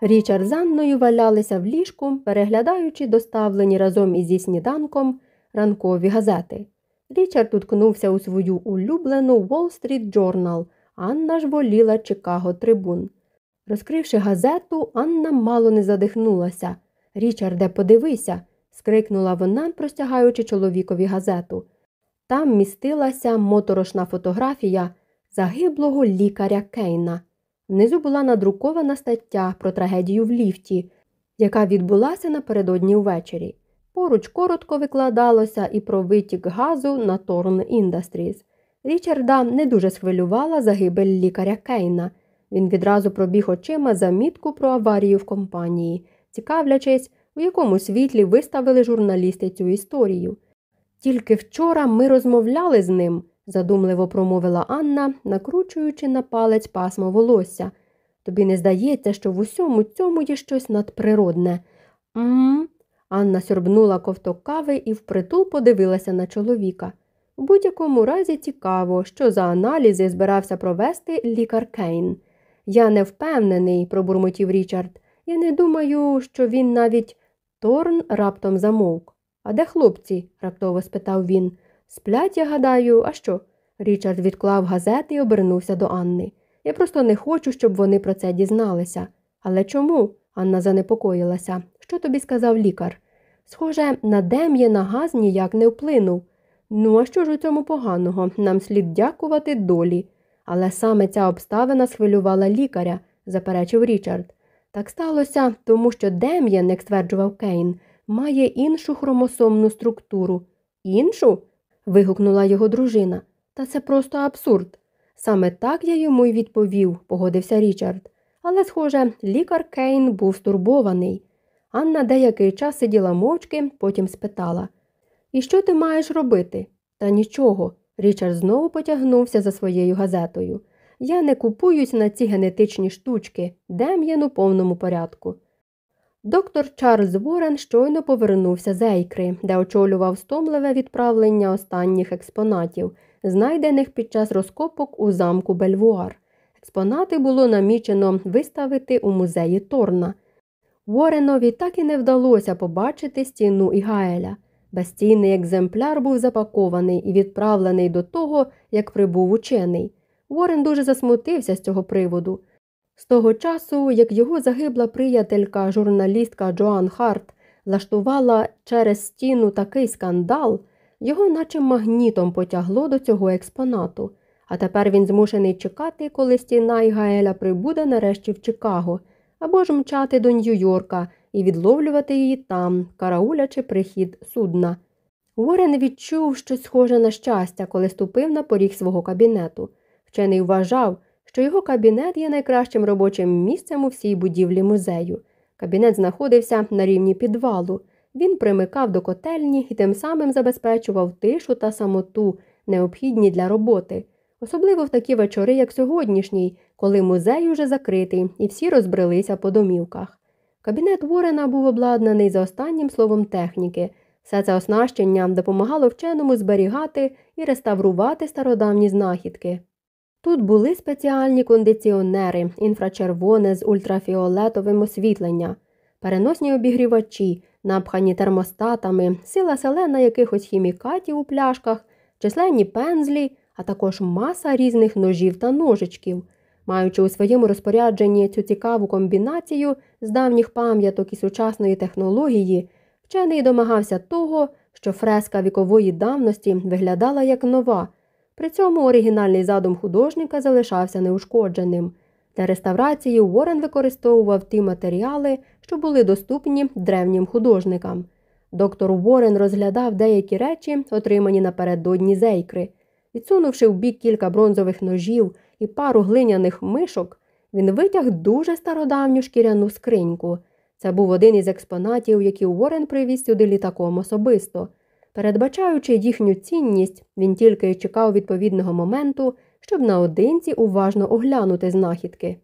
Річард з Анною валялися в ліжку, переглядаючи доставлені разом із сніданком ранкові газети. Річард уткнувся у свою улюблену Wall Street Journal, Анна ж воліла Чикаго Трибун. Розкривши газету, Анна мало не задихнулася. Річарде, подивися, скрикнула вона, простягаючи чоловікові газету. Там містилася моторошна фотографія загиблого лікаря Кейна. Внизу була надрукована стаття про трагедію в ліфті, яка відбулася напередодні ввечері. Поруч коротко викладалося і про витік газу на Торн Industries. Річарда не дуже схвилювала загибель лікаря Кейна. Він відразу пробіг очима замітку про аварію в компанії, цікавлячись, у якому світлі виставили журналісти цю історію. Тільки вчора ми розмовляли з ним, задумливо промовила Анна, накручуючи на палець пасмо волосся. Тобі не здається, що в усьому цьому є щось надприродне. М. Анна сьорбнула ковток кави і впритул подивилася на чоловіка. У будь-якому разі цікаво, що за аналізи збирався провести лікар Кейн. Я не впевнений, пробурмотів Річард. Я не думаю, що він навіть Торн раптом замовк. А де хлопці? раптово спитав він. Сплять, я гадаю, а що? Річард відклав газети і обернувся до Анни. Я просто не хочу, щоб вони про це дізналися. Але чому? Анна занепокоїлася. Що тобі сказав лікар? Схоже, на Дем'єна газ ніяк не вплинув. Ну, а що ж у цьому поганого? Нам слід дякувати долі. Але саме ця обставина схвилювала лікаря, заперечив Річард. Так сталося, тому що Дем'ян, як стверджував Кейн, має іншу хромосомну структуру. Іншу? вигукнула його дружина. Та це просто абсурд. Саме так я йому й відповів, погодився Річард. Але, схоже, лікар Кейн був стурбований. Анна деякий час сиділа мовчки, потім спитала І що ти маєш робити? Та нічого. Річард знову потягнувся за своєю газетою. Я не купуюсь на ці генетичні штучки, Дем'ян у повному порядку. Доктор Чарльз Ворен щойно повернувся з Ейкри, де очолював стомливе відправлення останніх експонатів, знайдених під час розкопок у замку Бельвуар. Експонати було намічено виставити у музеї Торна. Уоренові так і не вдалося побачити стіну Ігаеля. Безцінний екземпляр був запакований і відправлений до того, як прибув учений. Уоррен дуже засмутився з цього приводу. З того часу, як його загибла приятелька, журналістка Джоан Харт, влаштувала через стіну такий скандал, його наче магнітом потягло до цього експонату. А тепер він змушений чекати, коли стіна Ігаеля прибуде нарешті в Чикаго, або ж мчати до Нью-Йорка і відловлювати її там, караулячи прихід судна. Уоррен відчув щось схоже на щастя, коли ступив на поріг свого кабінету. Вчений вважав, що його кабінет є найкращим робочим місцем у всій будівлі музею. Кабінет знаходився на рівні підвалу. Він примикав до котельні і тим самим забезпечував тишу та самоту, необхідні для роботи, особливо в такі вечори, як сьогоднішній, коли музей уже закритий і всі розбрелися по домівках. Кабінет Ворена був обладнаний за останнім словом техніки. Все це оснащення допомагало вченому зберігати і реставрувати стародавні знахідки. Тут були спеціальні кондиціонери, інфрачервоне з ультрафіолетовим освітлення, переносні обігрівачі, напхані термостатами, сила селена якихось хімікатів у пляшках, численні пензлі, а також маса різних ножів та ножичків. Маючи у своєму розпорядженні цю цікаву комбінацію з давніх пам'яток і сучасної технології, вчений домагався того, що фреска вікової давності виглядала як нова. При цьому оригінальний задум художника залишався неушкодженим. Для реставрації Уоррен використовував ті матеріали, що були доступні древнім художникам. Доктор Уоррен розглядав деякі речі, отримані напередодні зейкри. Відсунувши в бік кілька бронзових ножів і пару глиняних мишок, він витяг дуже стародавню шкіряну скриньку. Це був один із експонатів, які Уоррен привіз сюди літаком особисто. Передбачаючи їхню цінність, він тільки чекав відповідного моменту, щоб наодинці уважно оглянути знахідки.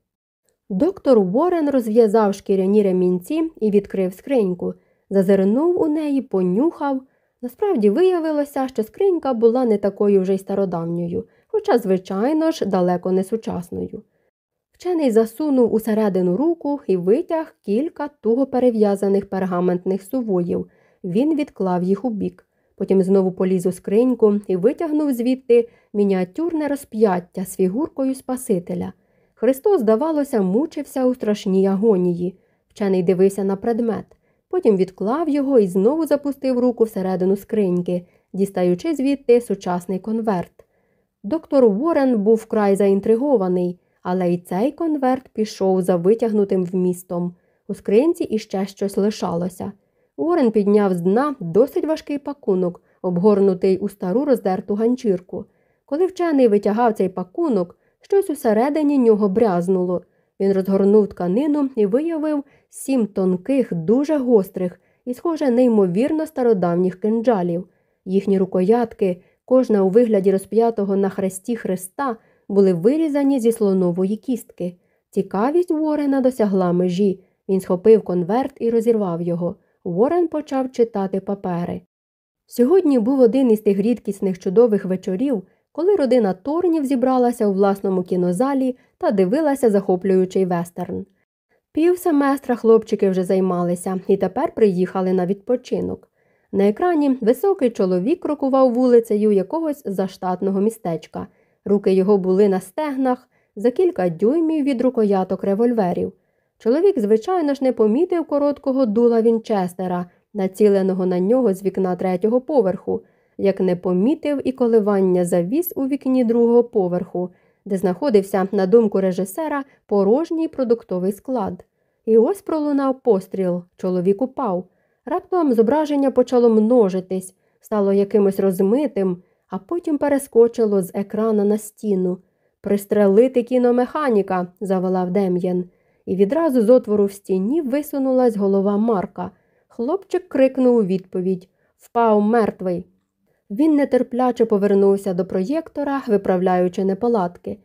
Доктор Уоррен розв'язав шкіряні ремінці і відкрив скриньку, зазирнув у неї, понюхав. Насправді виявилося, що скринька була не такою вже й стародавньою, хоча, звичайно ж, далеко не сучасною. Вчений засунув усередину руку і витяг кілька туго перев'язаних пергаментних сувоїв. Він відклав їх у бік. Потім знову поліз у скриньку і витягнув звідти мініатюрне розп'яття з фігуркою Спасителя. Христос, здавалося, мучився у страшній агонії. Вчений дивився на предмет. Потім відклав його і знову запустив руку всередину скриньки, дістаючи звідти сучасний конверт. Доктор Уоррен був вкрай заінтригований, але й цей конверт пішов за витягнутим вмістом. У скринці іще щось лишалося. Уоррен підняв з дна досить важкий пакунок, обгорнутий у стару роздерту ганчірку. Коли вчений витягав цей пакунок, щось усередині нього брязнуло. Він розгорнув тканину і виявив сім тонких, дуже гострих і, схоже, неймовірно стародавніх кинджалів. Їхні рукоятки, кожна у вигляді розп'ятого на хресті хреста, були вирізані зі слонової кістки. Цікавість Уоррена досягла межі. Він схопив конверт і розірвав його. Уоррен почав читати папери. Сьогодні був один із тих рідкісних чудових вечорів, коли родина Торнів зібралася у власному кінозалі та дивилася захоплюючий вестерн. Пів семестра хлопчики вже займалися і тепер приїхали на відпочинок. На екрані високий чоловік крокував вулицею якогось заштатного містечка. Руки його були на стегнах за кілька дюймів від рукояток револьверів. Чоловік, звичайно ж, не помітив короткого дула Вінчестера, націленого на нього з вікна третього поверху, як не помітив і коливання завіс у вікні другого поверху, де знаходився, на думку режисера, порожній продуктовий склад. І ось пролунав постріл. Чоловік упав. Раптом зображення почало множитись, стало якимось розмитим, а потім перескочило з екрана на стіну. Пристрелити кіномеханіка, заволав Дем'ян і відразу з отвору в стіні висунулась голова Марка. Хлопчик крикнув у відповідь Впав мертвий. Він нетерпляче повернувся до проєктора, виправляючи неполадки.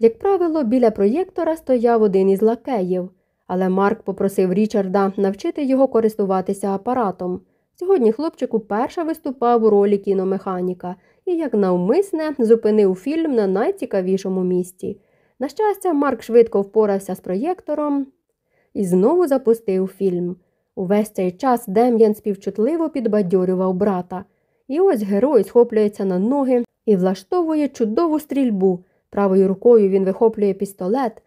Як правило, біля проєктора стояв один із лакеїв, але Марк попросив Річарда навчити його користуватися апаратом. Сьогодні хлопчик уперше виступав у ролі кіномеханіка і, як навмисне, зупинив фільм на найцікавішому місці. На щастя, Марк швидко впорався з проєктором і знову запустив фільм. Увесь цей час Дем'ян співчутливо підбадьорював брата. І ось герой схоплюється на ноги і влаштовує чудову стрільбу. Правою рукою він вихоплює пістолет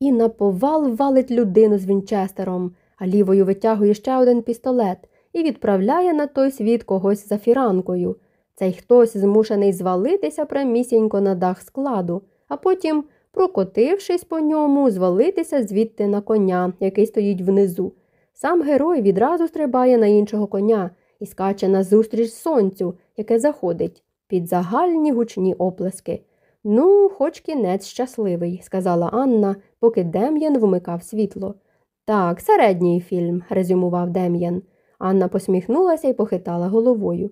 і на повал валить людину з Вінчестером, а лівою витягує ще один пістолет і відправляє на той світ когось за фіранкою. Цей хтось змушений звалитися прямісінько на дах складу, а потім прокотившись по ньому, звалитися звідти на коня, який стоїть внизу. Сам герой відразу стрибає на іншого коня і скаче назустріч сонцю, яке заходить, під загальні гучні оплески. Ну, хоч кінець щасливий, сказала Анна, поки Дем'ян вмикав світло. Так, середній фільм, резюмував Дем'ян. Анна посміхнулася і похитала головою.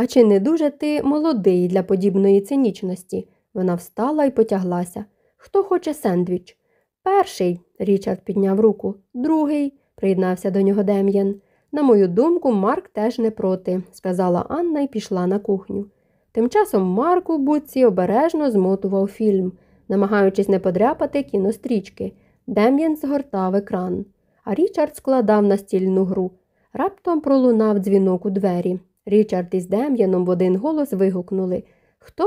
А чи не дуже ти молодий для подібної цинічності? Вона встала і потяглася. Хто хоче сендвіч? Перший, Річард підняв руку. Другий, приєднався до нього Дем'ян. На мою думку, Марк теж не проти, сказала Анна і пішла на кухню. Тим часом Марк у буці обережно змотував фільм. намагаючись не подряпати кінострічки. Дем'ян згортав екран, а Річард складав настільну гру. Раптом пролунав дзвінок у двері. Річард із Дем'яном в один голос вигукнули. Хто